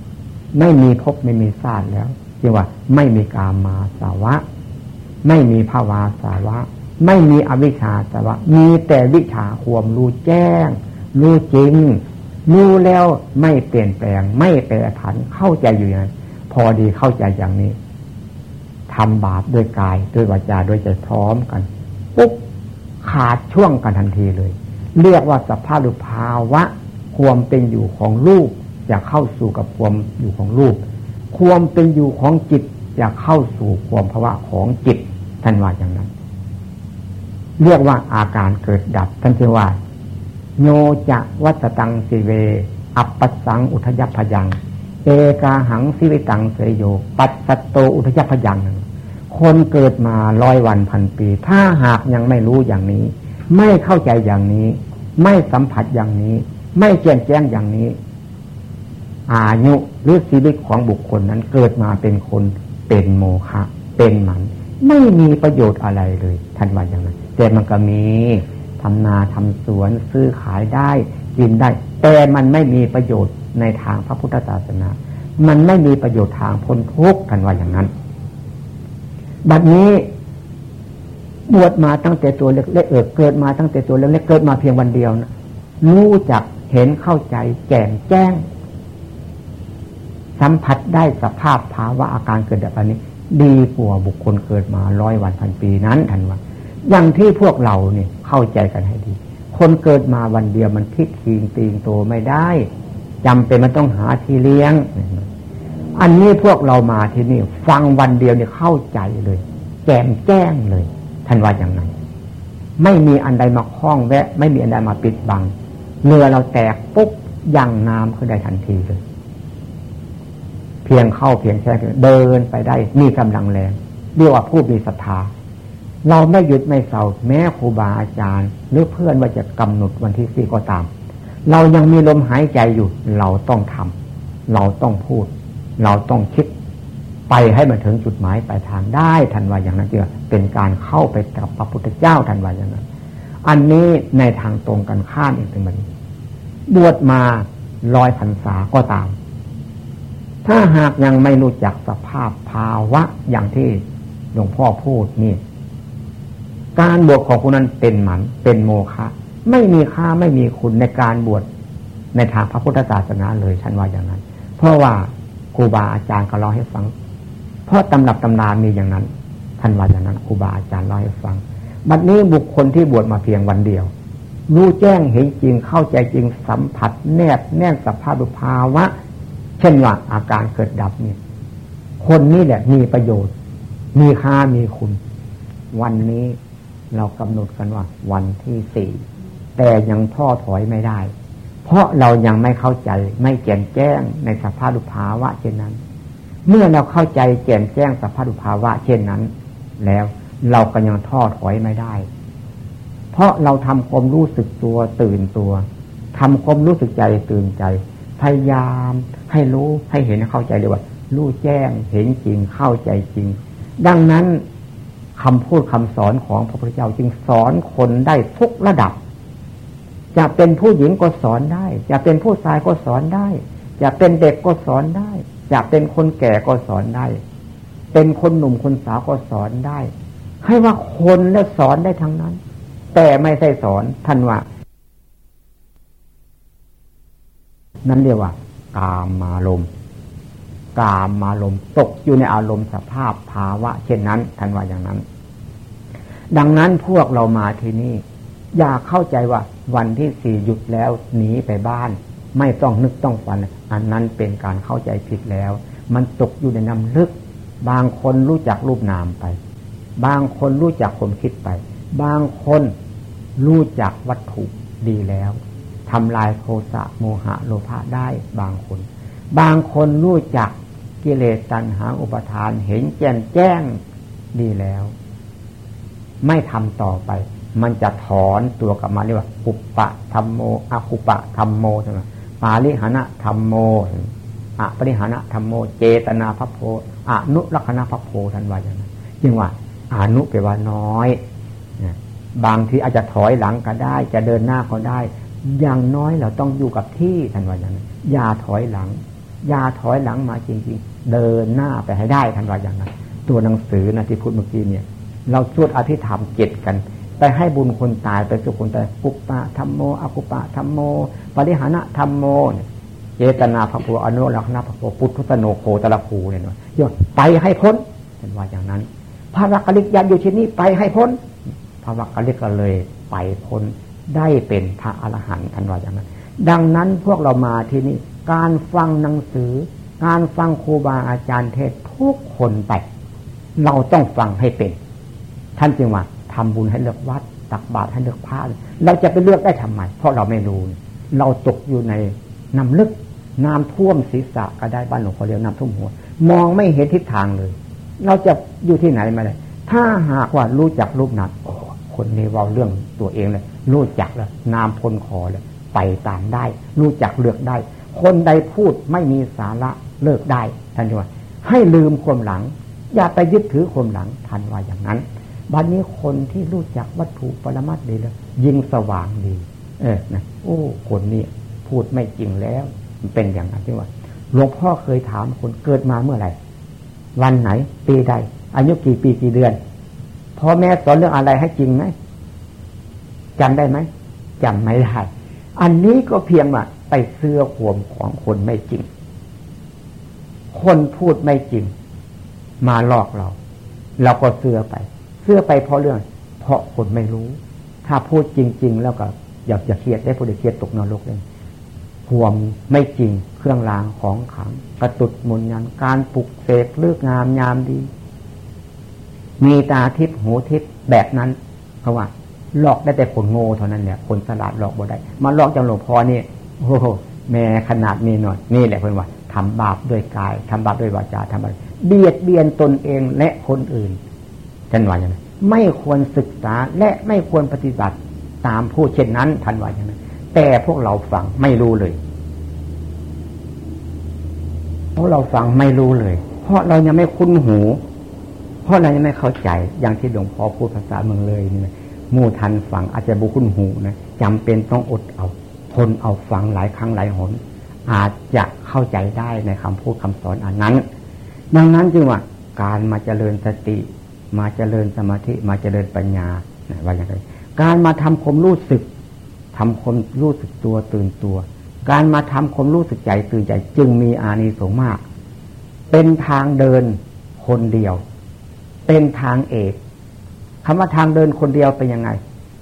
ไม่มีภพไม่มีศาตร์แล้วเรียกว่า ไม่มีกามาสาวะ ไม่มีภาวาสาวะ ไม่มีอวิชชาสาวะ มีแต่วิชาความรู้แจ้ง รู้จริงรู้แล้วไม่เปลี่ยนแปลง ไม่แปรผันเข้าใจอยู่อย่างนั้นพอดีเข้าใจอย่างนี้ทำบาปด้วยกายด้วยวาจาด้วยใจพร้อมกัน ปุ๊บขาดช่วงกันทันทีเลย เรียกว่าสภาพหรือภาวะความเป็นอยู่ของรูปจะเข้าสู่กับความอยู่ของรูป ความเป็นอยู่ของจิตจะเข้าสู่ความภาวะของจิตท่านว่าอย่างนั้น เรียกว่าอาการเกิดดับท่านเชื่อว่า โยจะวัตตังสิเว อัปปสังอุทยพยัง เอกาหังสิวิตังเสยโย ปัสสโตอุทยพยัง คนเกิดมาร้อยวันพันปี ถ้าหากยังไม่รู้อย่างนี้ ไม่เข้าใจอย่างนี้ ไม่สัมผัสอย่างนี้ ไม่แจ้งแจ้งอย่างนี้ อายุหรือชีวิตของบุคคลนั้นเกิดมาเป็นคนเป็นโมฆะเป็นหมัน ไม่มีประโยชน์อะไรเลยท่านว่าอย่างนั้นแต่มันก็มีทำนาทำสวนซื้อขายได้กินได้ แต่มันไม่มีประโยชน์ในทางพระพุทธศาสนา มันไม่มีประโยชน์ทางพ้นทุกข์กันว่าอย่างนั้น บัดนี้บวชมาตั้งแต่ตัวเล็กๆเออเกิดมาตั้งแต่ตัวเล็กๆเกิดมาเพียงวันเดียวนะรู้จักเห็นเข้าใจ แจ่มแจ้ง สัมผัสได้สภาพภาวะอาการเกิดแบบนี้ ดีกว่าบุคคลเกิดมาร้อยวันพันปีนั้นทันว่าอย่างที่พวกเราเนี่ยเข้าใจกันให้ดี คนเกิดมาวันเดียวมันพิกทีงตีงโตไม่ได้จำเป็นมันต้องหาที่เลี้ยง อันนี้พวกเรามาที่นี่ ฟังวันเดียวเนี่ยเข้าใจเลย แจมแจ้งเลยท่านว่าอย่างไรไม่มีอันใดมาคล้องแวะ ไม่มีอันใดมาปิดบังเรือเราแตกปุ๊บยังน้ำขึ้นได้ทันทีเลย เพียงเข้าเพียงแค่เดินไปได้มีกำลังแรงเรียกว่าผู้มีศรัทธาเราไม่หยุดไม่เศร้าแม้ครูบาอาจารย์ หรือเพื่อนว่าจะกำหนดวันที่สี่ก็ตาม เรายังมีลมหายใจอยู่ เราต้องทำเราต้องพูด เราต้องคิดไปให้มันถึงจุดหมายปลายทางได้ทันว่าอย่างนั้นเจะเป็นการเข้าไปกับพระพุทธเจ้าทันว่าอย่างนั้น อันนี้ในทางตรงกันข้ามอีกเป็นมันบวชมาลอยพรรษาก็ตาม ถ้าหากยังไม่รู้จักสภาพภาวะอย่างที่หลวงพ่อพูดนี่ การบวชของคุณนั้นเป็นหมันเป็นโมฆะไม่มีค่าไม่มีคุณในการบวชในทางพระพุทธศาสนาเลยฉันว่าอย่างนั้น เพราะว่า ครูบาอาจารย์เขาเล่าให้ฟัง เพราะตำรับตำนานมีอย่างนั้น ท่านว่าอย่างนั้นครูบาอาจารย์เล่าให้ฟัง บัดนี้บุคคลที่บวชมาเพียงวันเดียว รู้แจ้งเห็นจริงเข้าใจจริงสัมผัส แนบแน่นสภาพภาวะ เช่นว่าอาการเกิดดับเนี่ย คนนี้แหละมีประโยชน์ มีค่ามีคุณ วันนี้เรากำหนดกันว่า วันที่สี่แต่ยังท้อถอยไม่ได้ เพราะเรายังไม่เข้าใจไม่แจ่มแจ้งในสภาพุภาวะเช่นนั้น เมื่อเราเข้าใจแจ่มแจ้งสภาพุภาวะเช่นนั้น แล้วเราก็ยังท้อถอยไม่ได้ เพราะเราทำความรู้สึกตัวตื่นตัวทำความรู้สึกใจตื่นใจ พยายามให้รู้ให้เห็นเข้าใจเลยว่ารู้แจ้งเห็นจริงเข้าใจจริง ดังนั้นคำพูดคำสอนของพระพุทธเจ้าจึงสอนคนได้ทุกระดับ จะเป็นผู้หญิงก็สอนได้ จะเป็นผู้ชายก็สอนได้ จะเป็นเด็กก็สอนได้ จะเป็นคนแก่ก็สอนได้ เป็นคนหนุ่มคนสาวก็สอนได้ ให้ว่าคนแล้วสอนได้ทั้งนั้น แต่ไม่ใช่สอนท่านว่า นั่นเรียกว่า กามารมณ์กามอารมณ์ตกอยู่ในอารมณ์สภาพภาวะ เช่นนั้นท่านว่าอย่างนั้น ดังนั้นพวกเรามาที่นี่ อย่าเข้าใจว่าวันที่สี่หยุดแล้วหนีไปบ้าน ไม่ต้องนึกต้องฝัน อันนั้นเป็นการเข้าใจผิดแล้ว มันตกอยู่ในน้ำลึก บางคนรู้จักรูปนามไป บางคนรู้จักคนคิดไป บางคนรู้จักวัตถุดีแล้วทำลายโทสะโมหะโลภะได้บางคน บางคนรู้จักกิเลสตัณหาอุปทานเห็นแจ้งแจ้งดีแล้ว ไม่ทำต่อไป มันจะถอนตัวกลับมาเรียกว่าปุปปะธรรมโมอคุปะธรรมโมใช่ไหมปาลิหณะธรรมโมอะปริหณะธรรมโม เจตนาพระโพอนุลักษณะพระโพทันว่าอย่างนั้นจึงว่าอนุแปลว่าน้อย บางทีอาจจะถอยหลังก็ได้ จะเดินหน้าก็ได้ อย่างน้อยเราต้องอยู่กับที่ทันว่าอย่างนั้นอย่าถอยหลังอย่าถอยหลังมาจริงๆ เดินหน้าไปให้ได้ทันว่าอย่างนั้นตัวหนังสือนะที่พูดเมื่อกี้เนี่ย เราสวดอภิธรรมเจ็ดกัน ไปให้บุญคนตายไปสุขคนตายปุปปะธรรมโมอกุปะธรรมโม ปริหานะธรรมโมเจตนาพระโพอนุรักษณะพระโพพุทธโนโคตระภูเนี่ยเนาะยไปให้พ้นเป็นว่าอย่างนั้น พระรักกลิกยันอยู่ที่นี้ไปให้พ้น พระรักลิกก็เลยไปพ้นได้เป็นพระอรหันต์ทันว่าอย่างนั้น ดังนั้นพวกเรามาที่นี่การฟังหนังสือ การฟังครูบาอาจารย์เทศทุกคนไป เราต้องฟังให้เป็น ท่านจึงว่า ทำบุญให้เลือกวัด ตักบาตรให้เลือกพระเราจะไปเลือกได้ทำไมเพราะเราไม่รู้ เราตกอยู่ในน้าลึกน้ำท่วมศีรษะก็ได้บ้านหลวงพ่อเรียวน้ำท่วมหัว มองไม่เห็นทิศทางเลย เราจะอยู่ที่ไหนมาเลยถ้าหากว่ารู้จักรูปนัดโอ้คนนี้ว่าเรื่องตัวเองเลยรู้จักแล้วน้ำพ้นคอเลยไปตามได้ รู้จักเลือกได้ คนใดพูดไม่มีสาระเลิกได้ท่านว่า ให้ลืมความหลัง อย่าไปยึดถือความหลังท่านว่าอย่างนั้น บัดนนี้คนที่รู้จักวัตถุปรมัตดีแล้ว ยิงสว่างดี เออนะโอ้คนนี้พูดไม่จริงแล้วมันเป็นอย่างนั้นที่ว่าหลวงพ่อเคยถามคนเกิดมาเมื่อไหร่ วันไหน ปีใด อายุกี่ปีกี่เดือนพ่อแม่สอนเรื่องอะไรให้จริงไหมจำได้ไหมจำไม่ได้อันนี้ก็เพียงว่าไปเสื้อขวมของคนไม่จริง คนพูดไม่จริง มาหลอกเรา เราก็เสื้อไป เสื้อไปเพราะเรื่อง เพราะคนไม่รู้ ถ้าพูดจริง ๆ แล้วก็อยากจะเครียดได้พูดเครียดตกนรกเลยห่วมไม่จริงเครื่องรางของขัง กระตุดมุนยันการปลุกเสกเลือกงามยามดี มีตาทิพย์หูทิพย์แบบนั้นเพราะว่าหลอกได้แต่คนโง่เท่านั้นเนี่ยคนสลาดหลอกบ่ได้ มาหลอกจังหลวงพ่อนี่โอ้โหแม่ขนาดนี้หน่อยนี่แหละเพื่อนว่าทำบาปด้วยกายทำบาปด้วยวาจาทำอะไรเบียดเบียนตนเองและคนอื่น ท่านว่าอย่างไรไม่ควรศึกษาและไม่ควรปฏิบัติตามผู้เช่นนั้นท่านว่าอย่างไรแต่พวกเราฟังไม่รู้เลยเพราะเราฟังไม่รู้เลย เพราะเรายังไม่คุ้นหู เพราะเรายังไม่เข้าใจอย่างที่หลวงพ่อพูดภาษาเมืองเลยนี่มู่ทันฟังอาจจะบุคุ้นหูนะจำเป็นต้องอดเอา ทนเอาฟังหลายครั้งหลายหน อาจจะเข้าใจได้ในคำพูดคำสอนอันนั้น ดังนั้นจึงว่าการมาเจริญสติ มาเจริญสมาธิมาเจริญปัญญาว่าอย่างไรการมาทำคมรู้สึกทำคมรู้สึกตัวตื่นตัว การมาทำคมรู้สึกใจตื่นใจจึงมีอานิสงส์มาก เป็นทางเดินคนเดียว เป็นทางเอกคำว่าทางเดินคนเดียวเป็นยังไง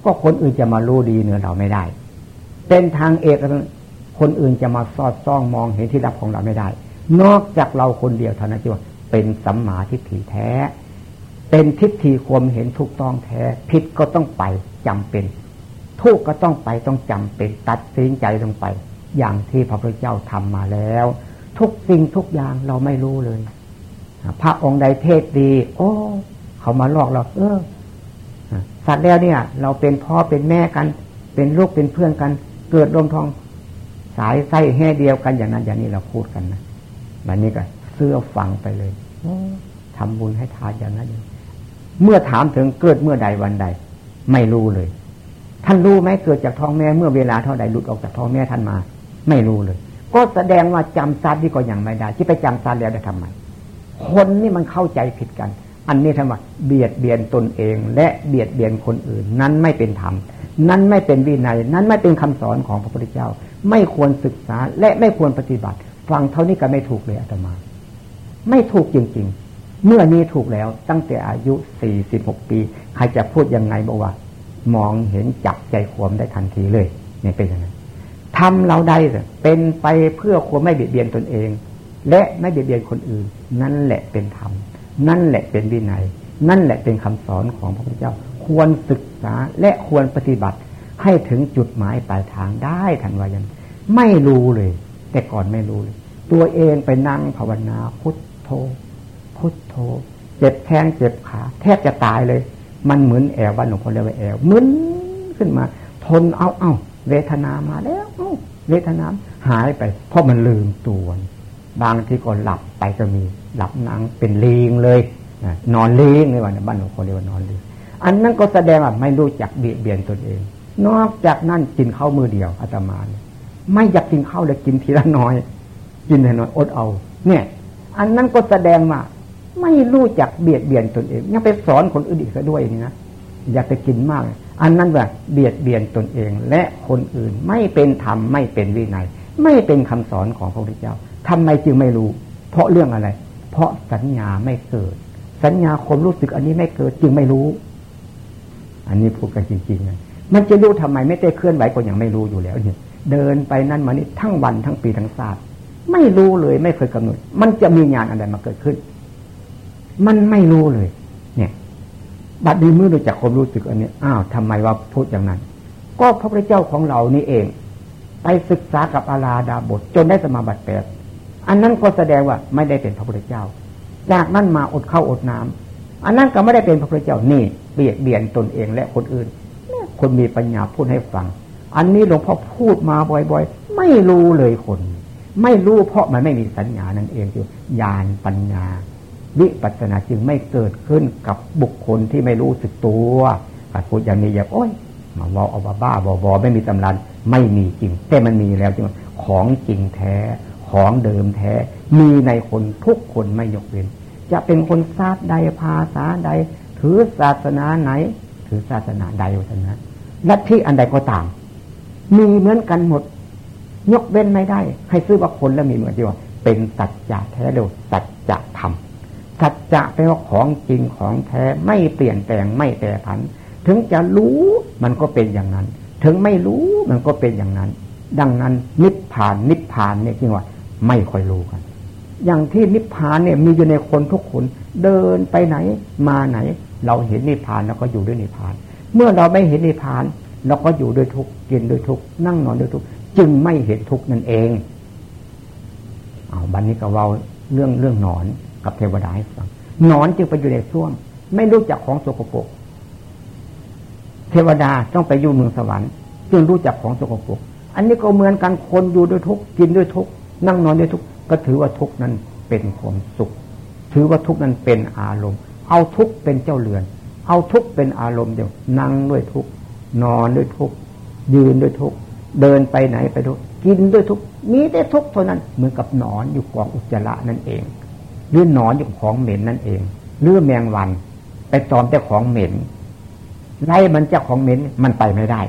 ก็คนอื่นจะมารู้ดีเหนือเราไม่ได้ เป็นทางเอกคนอื่นจะมาสอดซ่องมองเห็นที่รับของเราไม่ได้ นอกจากเราคนเดียวเท่านั้นที่ว่าเป็นสัมมาทิฏฐิแท้ เป็นทิฏฐิความเห็นถูกต้องแท้ ผิดก็ต้องไปจำเป็นทุกก็ต้องไปต้องจำเป็นตัดสินใจลงไป อย่างที่พระพุทธเจ้าทำมาแล้ว ทุกสิ่งทุกอย่างเราไม่รู้เลย พระองค์ใดเทศดี โอ้ เขามาลอกเรา เออสัตว์แล้วเนี่ย เราเป็นพ่อเป็นแม่กัน เป็นลูกเป็นเพื่อนกัน เกิดรวมทอง สายไส้แห่เดียวกันอย่างนั้นอย่างนี้เราพูดกันนะแบบนี้ก็เสื้อฟังไปเลยทำบุญให้ทานอย่างนั้นอย่าง เมื่อถามถึงเกิดเมื่อใดวันใด ไม่รู้เลย ท่านรู้ไหมเกิดจากท้องแม่เมื่อเวลาเท่าใดหลุดออกจากท้องแม่ท่านมา ไม่รู้เลย ก็แสดงว่าจำซาดที่ก็ยังไม่ได้ ที่ไปจำซาดแล้วได้ทำไมคนนี่มันเข้าใจผิดกัน อันนี้ทำไมเบียดเบียนตนเอง และเบียดเบียนคนอื่น นั้นไม่เป็นธรรมนั้นไม่เป็นวินัย นั้นไม่เป็นคำสอนของพระพุทธเจ้า ไม่ควรศึกษาและไม่ควรปฏิบัติ ฟังเท่านี้ก็ไม่ถูกเลยอาตมา ไม่ถูกจริง ๆ เมื่อนี้ถูกแล้วตั้งแต่อายุสี่สิบหกปี ใครจะพูดยังไงบอกว่า มองเห็นจับใจความได้ทันทีเลยเนี่ยเป็นอย่างนั้นทำเราได้เป็นไปเพื่อความไม่เบียดเบียนตนเอง และไม่เบียดเบียนคนอื่น นั่นแหละเป็นธรรมนั่นแหละเป็นวินัย นั่นแหละเป็นคำสอนของพระพุทธเจ้า ควรศึกษาและควรปฏิบัติ ให้ถึงจุดหมายปลายทางได้ทันวายันไม่รู้เลย แต่ก่อนไม่รู้เลย ตัวเองไปนั่งภาวนาพุทโธ พุทโธ เจ็บแข้งเจ็บขา แทบจะตายเลย มันเหมือนแอววันหลวงพ่อเรียกว่าแอวมึนขึ้นมา ทนเอาเอาเวทนามาแล้วเอาเวทนาหายไป เพราะมันลืมตัว บางทีก็หลับไปก็มี หลับนังเป็นลิงเลยนอนลิงในวันบ้านหลวงพ่อเรียกว่านอนลิงอันนั้นก็แสดงว่าไม่รู้จักเบียดเบียนตนเอง นอกจากนั้นกินข้าวมือเดียวอาตมาไม่อยากกินข้าวเลยกินทีละน้อย กินทีละน้อยอดเอา เนี่ย อันนั้นก็แสดงว่า ไม่รู้จักเบียดเบียนตนเอง ยังไปสอนคนอื่นอีกซะด้วยนี่นะอยากจะกินมาก อันนั้นแบบเบียดเบียนตนเอง และคนอื่นไม่เป็นธรรมไม่เป็นวินัย ไม่เป็นคำสอนของพระพุทธเจ้าทำไมจึงไม่รู้ เพราะเรื่องอะไร เพราะสัญญาไม่เกิด สัญญาความรู้สึกอันนี้ไม่เกิดจึงไม่รู้ อันนี้พูดกันจริงๆนะมันจะรู้ทำไมไม่ได้เคลื่อนไหวก็ยังไม่รู้อยู่แล้วเนี่ยเดินไปนั่นมานี่ทั้งวันทั้งปีทั้งชาสติไม่รู้เลยไม่เคยกำหนด มันจะมีงานอะไรมาเกิดขึ้น มันไม่รู้เลย เนี่ย บัดนี้เมื่อเราจากความรู้สึกอันนี้อ้าวทำไมว่าพูดอย่างนั้น ก็พระพุทธเจ้าของเรานี่เอง ไปศึกษากับอาลาดาบทจนได้สมาบัติแปดอันนั้นก็แสดงว่าไม่ได้เป็นพระพุทธเจ้า จากนั้นมาอดข้าวอดน้ำอันนั้นก็ไม่ได้เป็นพระพุทธเจ้านี่เบียดเบียนตนเองและคนอื่นคนมีปัญญาพูดให้ฟัง อันนี้หลวงพ่อพูดมาบ่อยๆ ไม่รู้เลยคน ไม่รู้เพราะมันไม่มีสัญญานั่นเองคือญาณปัญญา วิปัสนาจึงไม่เกิดขึ้นกับบุคคลที่ไม่รู้สึกตัวพูดอย่างนี้อย่างโอ้ยมาว่าเอาบ้าบอไม่มีตำรันไม่มีจริง แต่มันมีแล้วจริงของจริงแท้ของเดิมแท้ มีในคนทุกคนไม่ยกเว้น จะเป็นคนทราบใดภาษาใด ถือศาสนาไหน ถือศาสนาใดวะนั้นลัทธิอันใดก็ตาม มีเหมือนกันหมด ยกเว้นไม่ได้ ให้ซื้อว่าคนแล้วมีเหมือนที่ว่า เป็นสัจจะแท้เดียวสัจจะธรรม สัจจะแปลว่าของจริงของแท้ไม่เปลี่ยนแปลงไม่แปรผัน ถึงจะรู้มันก็เป็นอย่างนั้น ถึงไม่รู้มันก็เป็นอย่างนั้น ดังนั้นนิพพานนิพพานเนี่ยจริงว่า ไม่ค่อยรู้กัน อย่างที่นิพพานเนี่ยมีอยู่ในคนทุกคนเดินไปไหน มาไหน เราเห็นนิพพานเราก็อยู่ด้วยนิพพาน เมื่อเราไม่เห็นนิพพานเราก็อยู่ด้วยทุกข์กินด้วยทุกข์นั่งนอนด้วยทุกข์จึงไม่เห็นทุกข์นั่นเอง เอาบันนี้ก็เว่าเรื่องเรื่องนอน กับเทวดาให้ฟังนอนจึงไปอยู่ในช่วงไม่รู้จักของโสกปรกเทวดาต้องไปอยู่เมืองสวรรค์จึงรู้จักของโสกปรกอันนี้ก็เหมือนกันคนอยู่ด้วยทุกข์กินด้วยทุกข์นั่งนอนด้วยทุกข์ก็ถือว่าทุกข์นั้นเป็นความสุข ถือว่าทุกข์นั้นเป็นอารมณ์ เอาทุกเป็นเจ้าเรือน เอาทุกเป็นอารมณ์เดียว นั่งด้วยทุกนอนด้วยทุกยืนด้วยทุกเดินไปไหนไปทุกกินด้วยทุกมีได้ทุกเท่านั้นเหมือนกับนอนอยู่กองอุจจาระนั่นเอง หรือนอนอยู่ของเหม็นนั่นเอง หรือแมงวัน ไปตอมแต่ของเหม็นไล่มันจะของเหม็นมันไปไม่ได้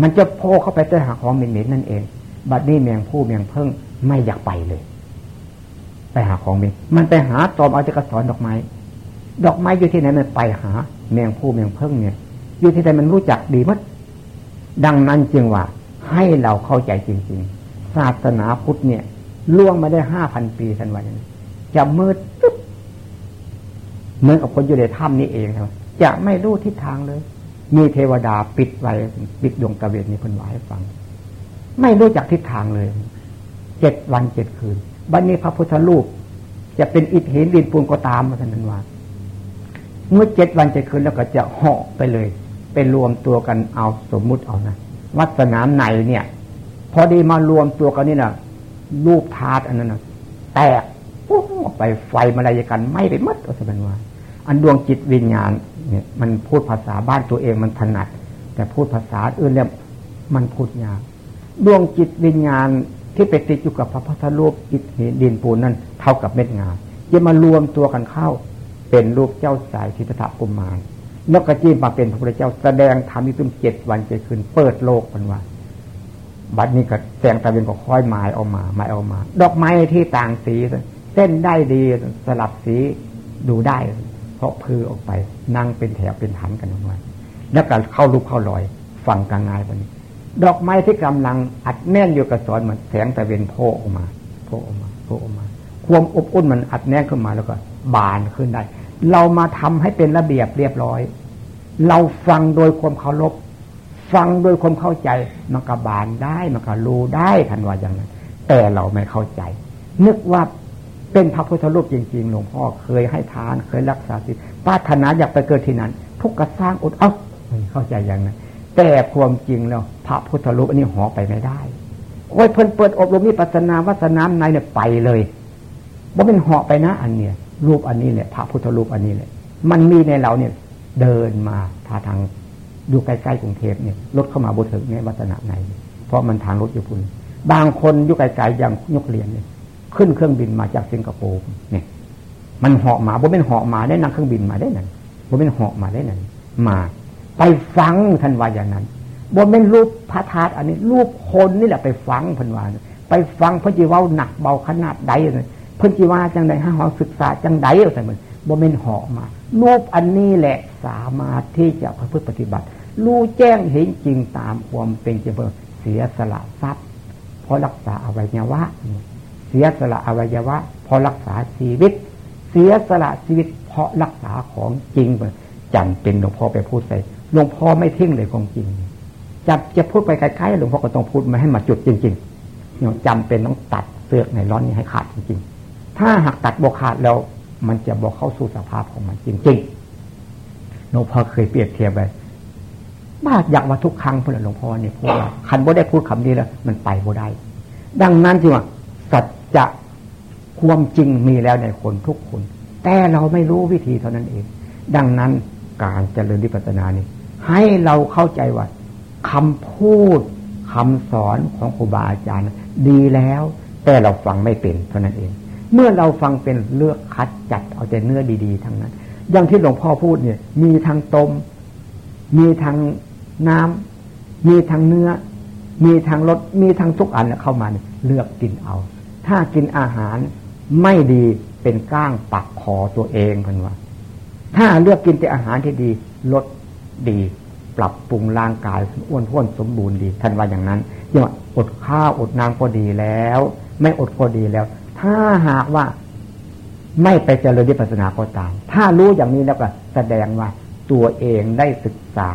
มันจะโผล่เข้าไปแต่หาของเหม็นๆนั่นเอง บัดนี้แมงผู้แมงเพิ่งไม่อยากไปเลย ไปหาของเหม็น มันไปหาตอมเอาจะกระสอนดอกไม้ ดอกไม้อยู่ที่ไหนมันไปหา แมงผู้แมงเพิ่งเนี่ย อยู่ที่ไหนมันรู้จักดีมัดดังนั้นจึงว่า ให้เราเข้าใจจริง ๆ ศาสนาพุทธเนี่ยล่วงมาได้ห้าพันปีทันวันนี้ จะมืดตึ๊บเหมือนกับคนอยู่ในถ้ำนี่เองครับจะไม่รู้ทิศทางเลย มีเทวดาปิดไว้ปิดดวงกระเวนนี้คนวให้ฟัง ไม่รู้จักทิศทางเลยเจ็ดวันเจ็ดคืนบัดนนี้พระพุทธรูป จะเป็นอิฐหินดินปูนก็ตามมาท่านั้นว่าเมื่อเจ็ดวันเจ็ดคืนแล้วก็จะเหาะไปเลย เป็นรวมตัวกันเอาสมมุติเอานะวัดสนามไหนเนี่ย พอดีมารวมตัวกันนี่นะรูปทาตุอันนั้นนะแตก ปุ๊บออกไปไฟมาลายกันไม่ไปมัดก็แสดงว่าอันดวงจิตวิญญาณเนี่ยมันพูดภาษาบ้านตัวเองมันถนัด แต่พูดภาษาอื่นเนี่ยมันพูดยากดวงจิตวิญญาณที่ไปติดอยู่กับพระพุทธรูปอิฐหินดินปูนนั่นเท่ากับเม็ดงาจะมารวมตัวกันเข้า เป็นรูปเจ้าสายทิฏฐกุมารแล้วก็จีมาเป็นพระพุทธเจ้าแสดงธรรมที่ตุ้มเจ็ดวันเจ็ดคืนเปิดโลกมันว่าบัดนี้ก็แสงตะเวนก็ค่อยหมายออกมาหมายออกมา ดอกไม้ที่ต่างสี เส้นได้ดีสลับสีดูได้ เพราะพือออกไป นั่งเป็นแถวเป็นฐานกันออกมาแล้วก็เข้าลุกเข้าลอยฟังกลางงายวันนี้ ดอกไม้ที่กำลังอัดแน่นอยู่กับสอนเหมือนแสงตะเวนโผล่ออกมาโผล่ออกมาโผล่ออกมา ความอบอุ่นมันอัดแน่นขึ้นมาแล้วก็ บานขึ้นได้ เรามาทำให้เป็นระเบียบเรียบร้อย เราฟังโดยความเคารพฟังโดยความเข้าใจมันก็บานได้มันก็รู้ได้ทันว่าอย่างนั้น แต่เราไม่เข้าใจ นึกว่า เป็นพระพุทธรูปจริงๆ หลวงพ่อเคยให้ทานเคยรักษาศีลปรารถนาอยากไปเกิดที่นั้น ทุกกระสร้างอดเอ้าเข้าใจอย่างนั้นแต่ความจริงแล้วพระพุทธรูปอันนี้หอไปไม่ได้โอ้ยเพิ่นเปิดอบรมนี่ปัสนาวัสนามในเนี่ยไปเลยว่าเป็นหาะไปนะอันเนี้ยรูปอันนี้เนี่ยพระพุทธรูปอันนี้เนี่ยมันมีในเราเนี่ยเดินมาทาทางอยู่ใกล้ๆกรุงเทพเนี่ยรถเข้ามาบุถึงในวัฒนะไหน เพราะมันทางรถอยู่พุ่นบางคนอยู่ไกลๆอย่างยกเรียนเนี่ย ขึ้นเครื่องบินมาจากสิงคโปร์เนี่ย มันเหาะมาบ่เป็นเหาะมาได้นั่งเครื่องบินมาได้นั่นบ่เป็นเหาะมาได้นั่นมา ไปฟังท่านว่าอย่างนั้นบนเป็นรูปพระธาตุอันนี้ รูปคนนี่แหละไปฟังพันวานไปฟังพระจีว่าหนักเบาขนาดใดเลยพระจีว่าจังใดห้าหอศึกษาจังใดอะไรมันบนเป็นหอมา รูปอันนี้แหละสามารถที่จะพระพฤติปฏิบัติ รู้แจ้งเห็นจริงตามความเป็นจริงเสียสละทรัพย์เพราะรักษาอวัยวะเเสียสละอวัยวะ เพราะรักษาชีวิต เสียสละชีวิต เพราะรักษาของจริงจำเป็นหลวงพ่อไปพูดใส่หลวงพ่อไม่ทิ้งเลยของจริงจะจะพูดไปคล้ๆหลวงพ่อก็ต้องพูดมาให้มาจุดจริงๆเนี่ยจำเป็นต้องตัดเสือกในร้อนนี้ให้ขาดจริงๆ ถ้าหากตัดบกขาดแล้ว มันจะบอกเข้าสู่สภาพของมันจริงๆหลวงพ่อเคยเปรียบเทียบไปบ้าอยากว่าทุกครั้งเพื่อนหลวงพ่อเนี่ยพูดว่าคันบ่ได้พูดคำนี้แล้ว มันไปบ่ได้ ดังนั้นจริงว่าสัจ จะความจริงมีแล้วในคนทุกคน แต่เราไม่รู้วิธีเท่านั้นเอง ดังนั้นการเจริญวิปัสสนานี่ให้เราเข้าใจว่าคำพูดคำสอนของครูบาอาจารย์ ดีแล้ว แต่เราฟังไม่เป็นเท่านั้นเอง เมื่อเราฟังเป็นเลือกคัดจัดเอาแต่เนื้อดีๆทั้งนั้น อย่างที่หลวงพ่อพูดเนี่ย มีทางต้มมีทางน้ำมีทางเนื้อ มีทางรสมีทางทุกอันเข้ามาเนี่ยเลือกกินเอา ถ้ากินอาหารไม่ดีเป็นก้างปักคอตัวเองพันว่า ถ้าเลือกกินแต่อาหารที่ดีลดดี ปรับปรุงร่างกายอ้วนท้วนสมบูรณ์ดีท่านว่าอย่างนั้นยังว่าอดข้าวอดน้ำก็ดีแล้ว ไม่อดก็ดีแล้ว ถ้าหากว่าไม่ไปเจริญวิปัสสนาก็ตาม ถ้ารู้อย่างนี้แล้วก็แสดงว่าตัวเองได้ศึกษา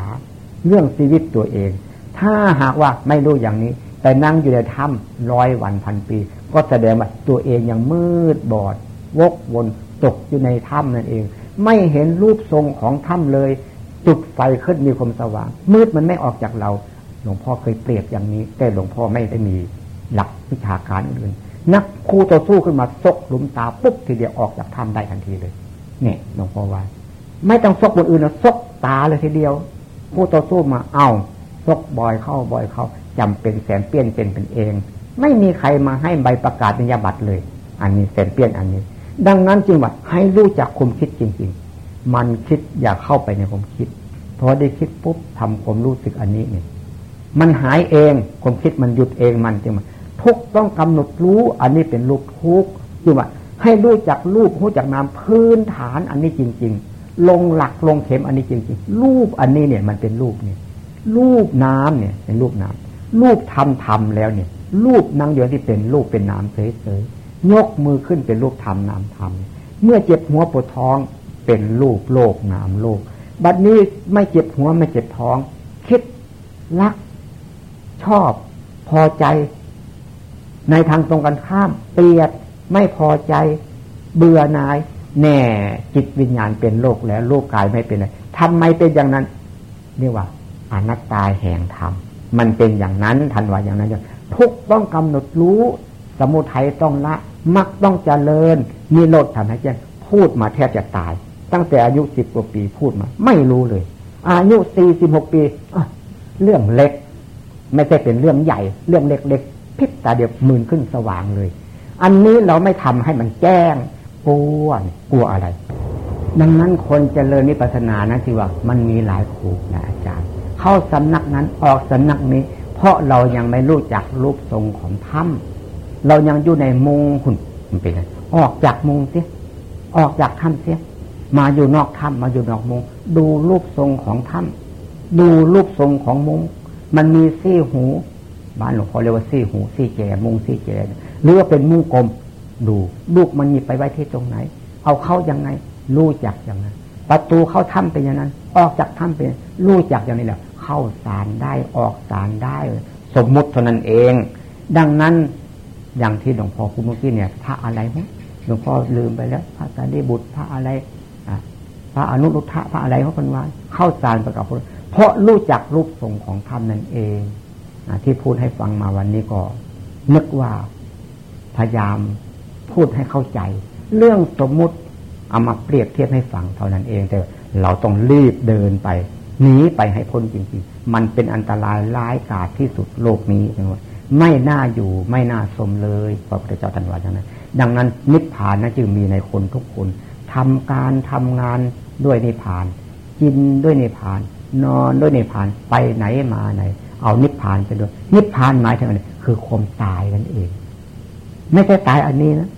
เรื่องชีวิตตัวเอง ถ้าหากว่าไม่รู้อย่างนี้ แต่นั่งอยู่ในถ้ำร้อยวันพันปี ก็แสดงว่าตัวเองยังมืดบอด วกวนตกอยู่ในถ้ำนั่นเอง ไม่เห็นรูปทรงของถ้ำเลย จุดไฟขึ้นมีความสว่าง มืดมันไม่ออกจากเรา หลวงพ่อเคยเปรียบอย่างนี้ แต่หลวงพ่อไม่ได้มีหลักวิชาการอื่นนักคู่ต่อสู้ขึ้นมาซกหลุมตาปุ๊บทีเดียวออกจากถ้ำได้ทันทีเลย เนี่ยหลวงพ่อว่าไม่ต้องซกบนอื่นนะซกตาเลยทีเดียวคู่ต่อสู้มาเอา้าซกบ่อยเข้าบ่อยเข้าจำเป็นแสนเปี้ยนเป็นเป็นเอง ไม่มีใครมาให้ใบประกาศนิยบัตรเลย อันนี้แสนเปี้ยนอันนี้ ดังนั้นจึงว่าให้รู้จักความคิดจริง ๆ มันคิดอย่าเข้าไปในความคิดพอได้คิดปุ๊บทำความรู้สึกอันนี้เนี่ยมันหายเองความคิดมันหยุดเองมันจึงว่าทุกต้องกำหนดรู้ อันนี้เป็นรูปทุกจึงว่าให้รู้จักรูปรู้จักนามพื้นฐานอันนี้จริงลงหลักลงเข็มอันนี้จริง ๆ รูปอันนี้เนี่ยมันเป็นรูปเนี่ยรูปน้ำเนี่ยเป็นรูปน้ำรูปทำทำแล้วเนี่ย รูปนั่งอยู่ที่เป็นรูปเป็นน้ำเฉยๆยกมือขึ้นเป็นรูปทำน้ำทำเมื่อเจ็บหัวปวดท้องเป็นรูปโลกน้ำโลก บัดนี้ไม่เจ็บหัวไม่เจ็บท้อง คิดรัก ชอบ พอใจ ในทางตรงกันข้าม เปลียดไม่พอใจ เบื่อนาย แน่ จิตวิญญาณเป็นโลกแล้วโลกกายไม่เป็นเลยทำไมเป็นอย่างนั้นนี่ว่าอนัตตาแห่งธรรมมันเป็นอย่างนั้นทันว่าอย่างนั้น ทุกต้องกำหนดรู้ สมุทัยต้องละมักต้องเจริญ มีโลดทำให้เจนพูดมาแทบจะตาย ตั้งแต่อายุสิบกว่าปีพูดมา ไม่รู้เลย อายุสี่สิบหกปีเรื่องเล็ก ไม่ใช่เป็นเรื่องใหญ่ เรื่องเล็กๆพิษตาเดียวมื่นขึ้นสว่างเลย อันนี้เราไม่ทำให้มันแจ้งกลัวกลัวอะไร ดังนั้นคนเจริญนิพพานานะที่ว่า มันมีหลายครูหลายอาจารย์ เข้าสำนักนั้นออกสำนักนี้ ราะเรายังไม่รู้จักรูปทรงของถ้ำเรายังอยู่ในมุงคุณมันเป็นไงออกจากมุงเสีย ออกจากถ้ำเสีย มาอยู่นอกถ้ำมาอยู่นอกมุง ดูรูปทรงของถ้ำดูรูปทรงของมุง มันมีซี่หูบ้านหลวงพ่อเรียกว่าซี่หูซี่แจมุงซี่แจหรือว่าเป็นมุงกลม ดูลูกมันหยิบไปไว้ที่ตรงไหน เอาเข้ายังไง รู้จักอย่างนั้น ประตูเข้าถ้ำเป็นอย่างนั้น ออกจากถ้ำเป็น รู้จักอย่างนี้แหละ เข้าสารได้ออกสารได้ สมมุติเท่านั้นเอง ดังนั้นอย่างที่หลวงพ่อคุณเมื่อกี้เนี่ย พระอะไรไหมหลวงพ่อลืมไปแล้ว พระสารีบุตรพระอะไรพระอนุรุทธะพระอะไรเขาเป็นว่าเข้าสารประกอบเพราะรู้จักรูปทรงของธรรมนั่นเองอที่พูดให้ฟังมาวันนี้ก็ นึกว่าพยายามพูดให้เข้าใจ เรื่องสมมุติเอามาเปรียบเทียบให้ฟังเท่านั้นเองแต่เราต้องรีบเดินไป หนีไปให้พ้นจริงๆ มันเป็นอันตรายร้ายกาจที่สุดโลกนี้นะไม่น่าอยู่ไม่น่าสมเลยพระพุทธเจ้าตรัสว่าอย่างนั้น ดังนั้นนิพพานนั้นจึงมีในคนทุกคนทำการทำงานด้วยนิพพาน กินด้วยนิพพาน นอนด้วยนิพพานไปไหนมาไหน เอานิพพานไปด้วย นิพพานหมายถึงอะไรคือความตายนั่นเอง ไม่ใช่ตายอันนี้นะ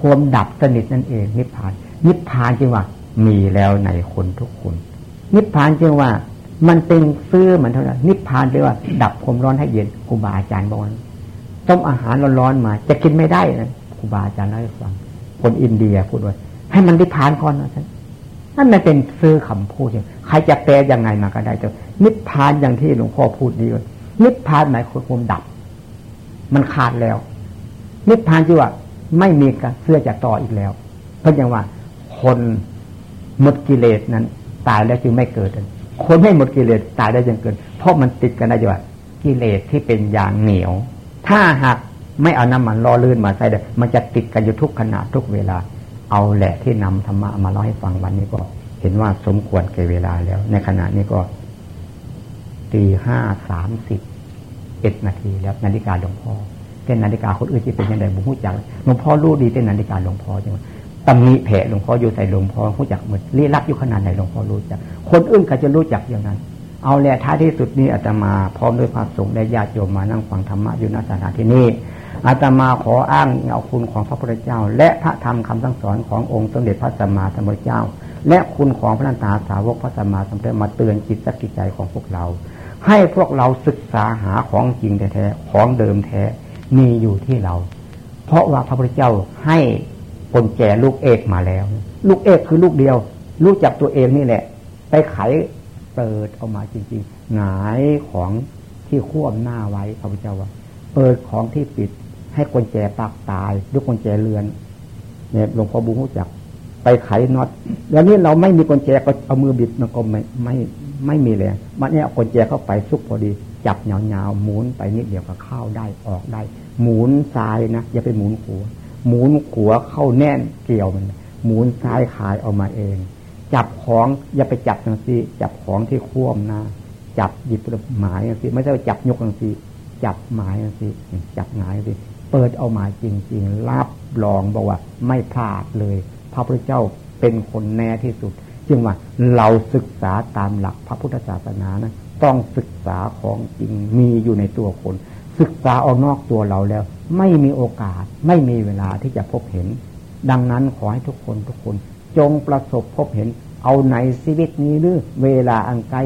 ความดับสนิทนั่นเอง นิพพาน นิพพานจึงว่ามีแล้วในคนทุกคน นิพพานจึงว่า มันเป็นซื้อเหมือนเท่านั้นนิพพานเรียกว่า ดับความร้อนให้เย็นครูบาอาจารย์บอกต้มอาหารร้อนๆมา จะกินไม่ได้นะครูบาอาจารย์เล่าให้ฟังคนอินเดียพูดว่าให้มันนิพพานก่อนนะท่านนั่นมันเป็นซื้อคำพูดอย่างใครจะแปลยังไงมาก็ได้แต่นิพพานอย่างที่หลวงพ่อพูดดีว่านิพพานหมายความดับ มันขาดแล้ว นิพพานที่ว่า ไม่มีเสื้อจะต่ออีกแล้ว เพราะอย่างว่า คนหมดกิเลสนั้น ตายแล้วจึงไม่เกิด คนไม่หมดกิเลสตายได้ยังเกิด เพราะมันติดกันได้ว่ากิเลสที่เป็นอย่างเหนียว ถ้าหากไม่เอาน้ำมันรอลื่นมาใส่เดมันจะติดกันอยู่ทุกขณะทุกเวลา เอาแหละที่นำธรรมะมาเล่าให้ฟังวันนี้ก็ เห็นว่าสมควรแก่เวลาแล้ว ในขณะนี้ก็ตีห้าสามสิบเอ็ดนาทีแล้วนาฬิกาหลวงพ่อเป็นนาฬิกาคนอื่นที่เป็นยังไงบุญหูจักหลวงพ่อรู้ดีเป็นนาฬิกาหลวงพ่อจัง ตำหนิแผลหลวงพ่ออยู่ใส่หลวงพ่อหูจักหมือนลี้ลับอยู่ขนาดไหนหลวงพ่อรู้จัก คนอื่นก็จะรู้จักอย่างนั้น เอาแหละท้ายที่สุดนี้อาตมาพร้อมด้วยพระสงฆ์และญาติโยมมานั่งฟังธรรมะอยู่ณสถานที่นี้อาตมาขออ้างเอาคุณของพระพุทธเจ้า และพระธรรมคำสั่งสอนขององค์สมเด็จพระสัมมาสัมพุทธเจ้า และคุณของพระนันตาสาวกพระสัมมาสัมพุทธเจ้ามาเตือนจิตสกิจใจของพวกเรา ให้พวกเราศึกษาหาของจริงแท้ๆของเดิมแท้มีอยู่ที่เรา เพราะว่าพระพุทธเจ้าให้ คนแก่ลูกเอกมาแล้ว ลูกเอกคือลูกเดียว รู้จักตัวเองนี่แหละ ไปไขเปิดออกมาจริงๆ หงายของที่ควบหน้าไว้พระพุทธเจ้าว่า เปิดของที่ปิดให้คนแก่ปากตายด้วยคนแก่เรือนเนี่ยหลวงพ่อบุญรู้จัก ไปไขน็อตแล้วนี่เราไม่มีคนแจก็เอามือบิดมันก็ไม่ไม่ไม่มีเลยมันเนี่ยเอาคนแจเข้าไปซุกพอดี จับเงาๆหมุนไปนิดเดียวก็เข้าได้ออกได้ หมุนซ้ายนะอย่าไปหมุนขัว หมุนขัวเข้าแน่นเกี่ยวมัน หมุนซ้ายขายออกมาเอง จับของอย่าไปจับทังซีจับของที่คว่ำหน้าจับหยิบหมายทังซีไม่ใช่จับยกทังซีจับหมายทังซีจับหงายทังซีเปิดเอามาจริง ๆ รับรองบอกว่า ไม่พลาดเลย พระพุทธเจ้าเป็นคนแน่ที่สุด จึงว่าเราศึกษาตามหลักพระพุทธศาสนานะต้องศึกษาของจริงมีอยู่ในตัวคน ศึกษาออกนอกตัวเราแล้ว ไม่มีโอกาส ไม่มีเวลาที่จะพบเห็น ดังนั้นขอให้ทุกคนทุกคน จงประสบพบเห็น เอาในชีวิตนี้หรือเวลาอันใกล้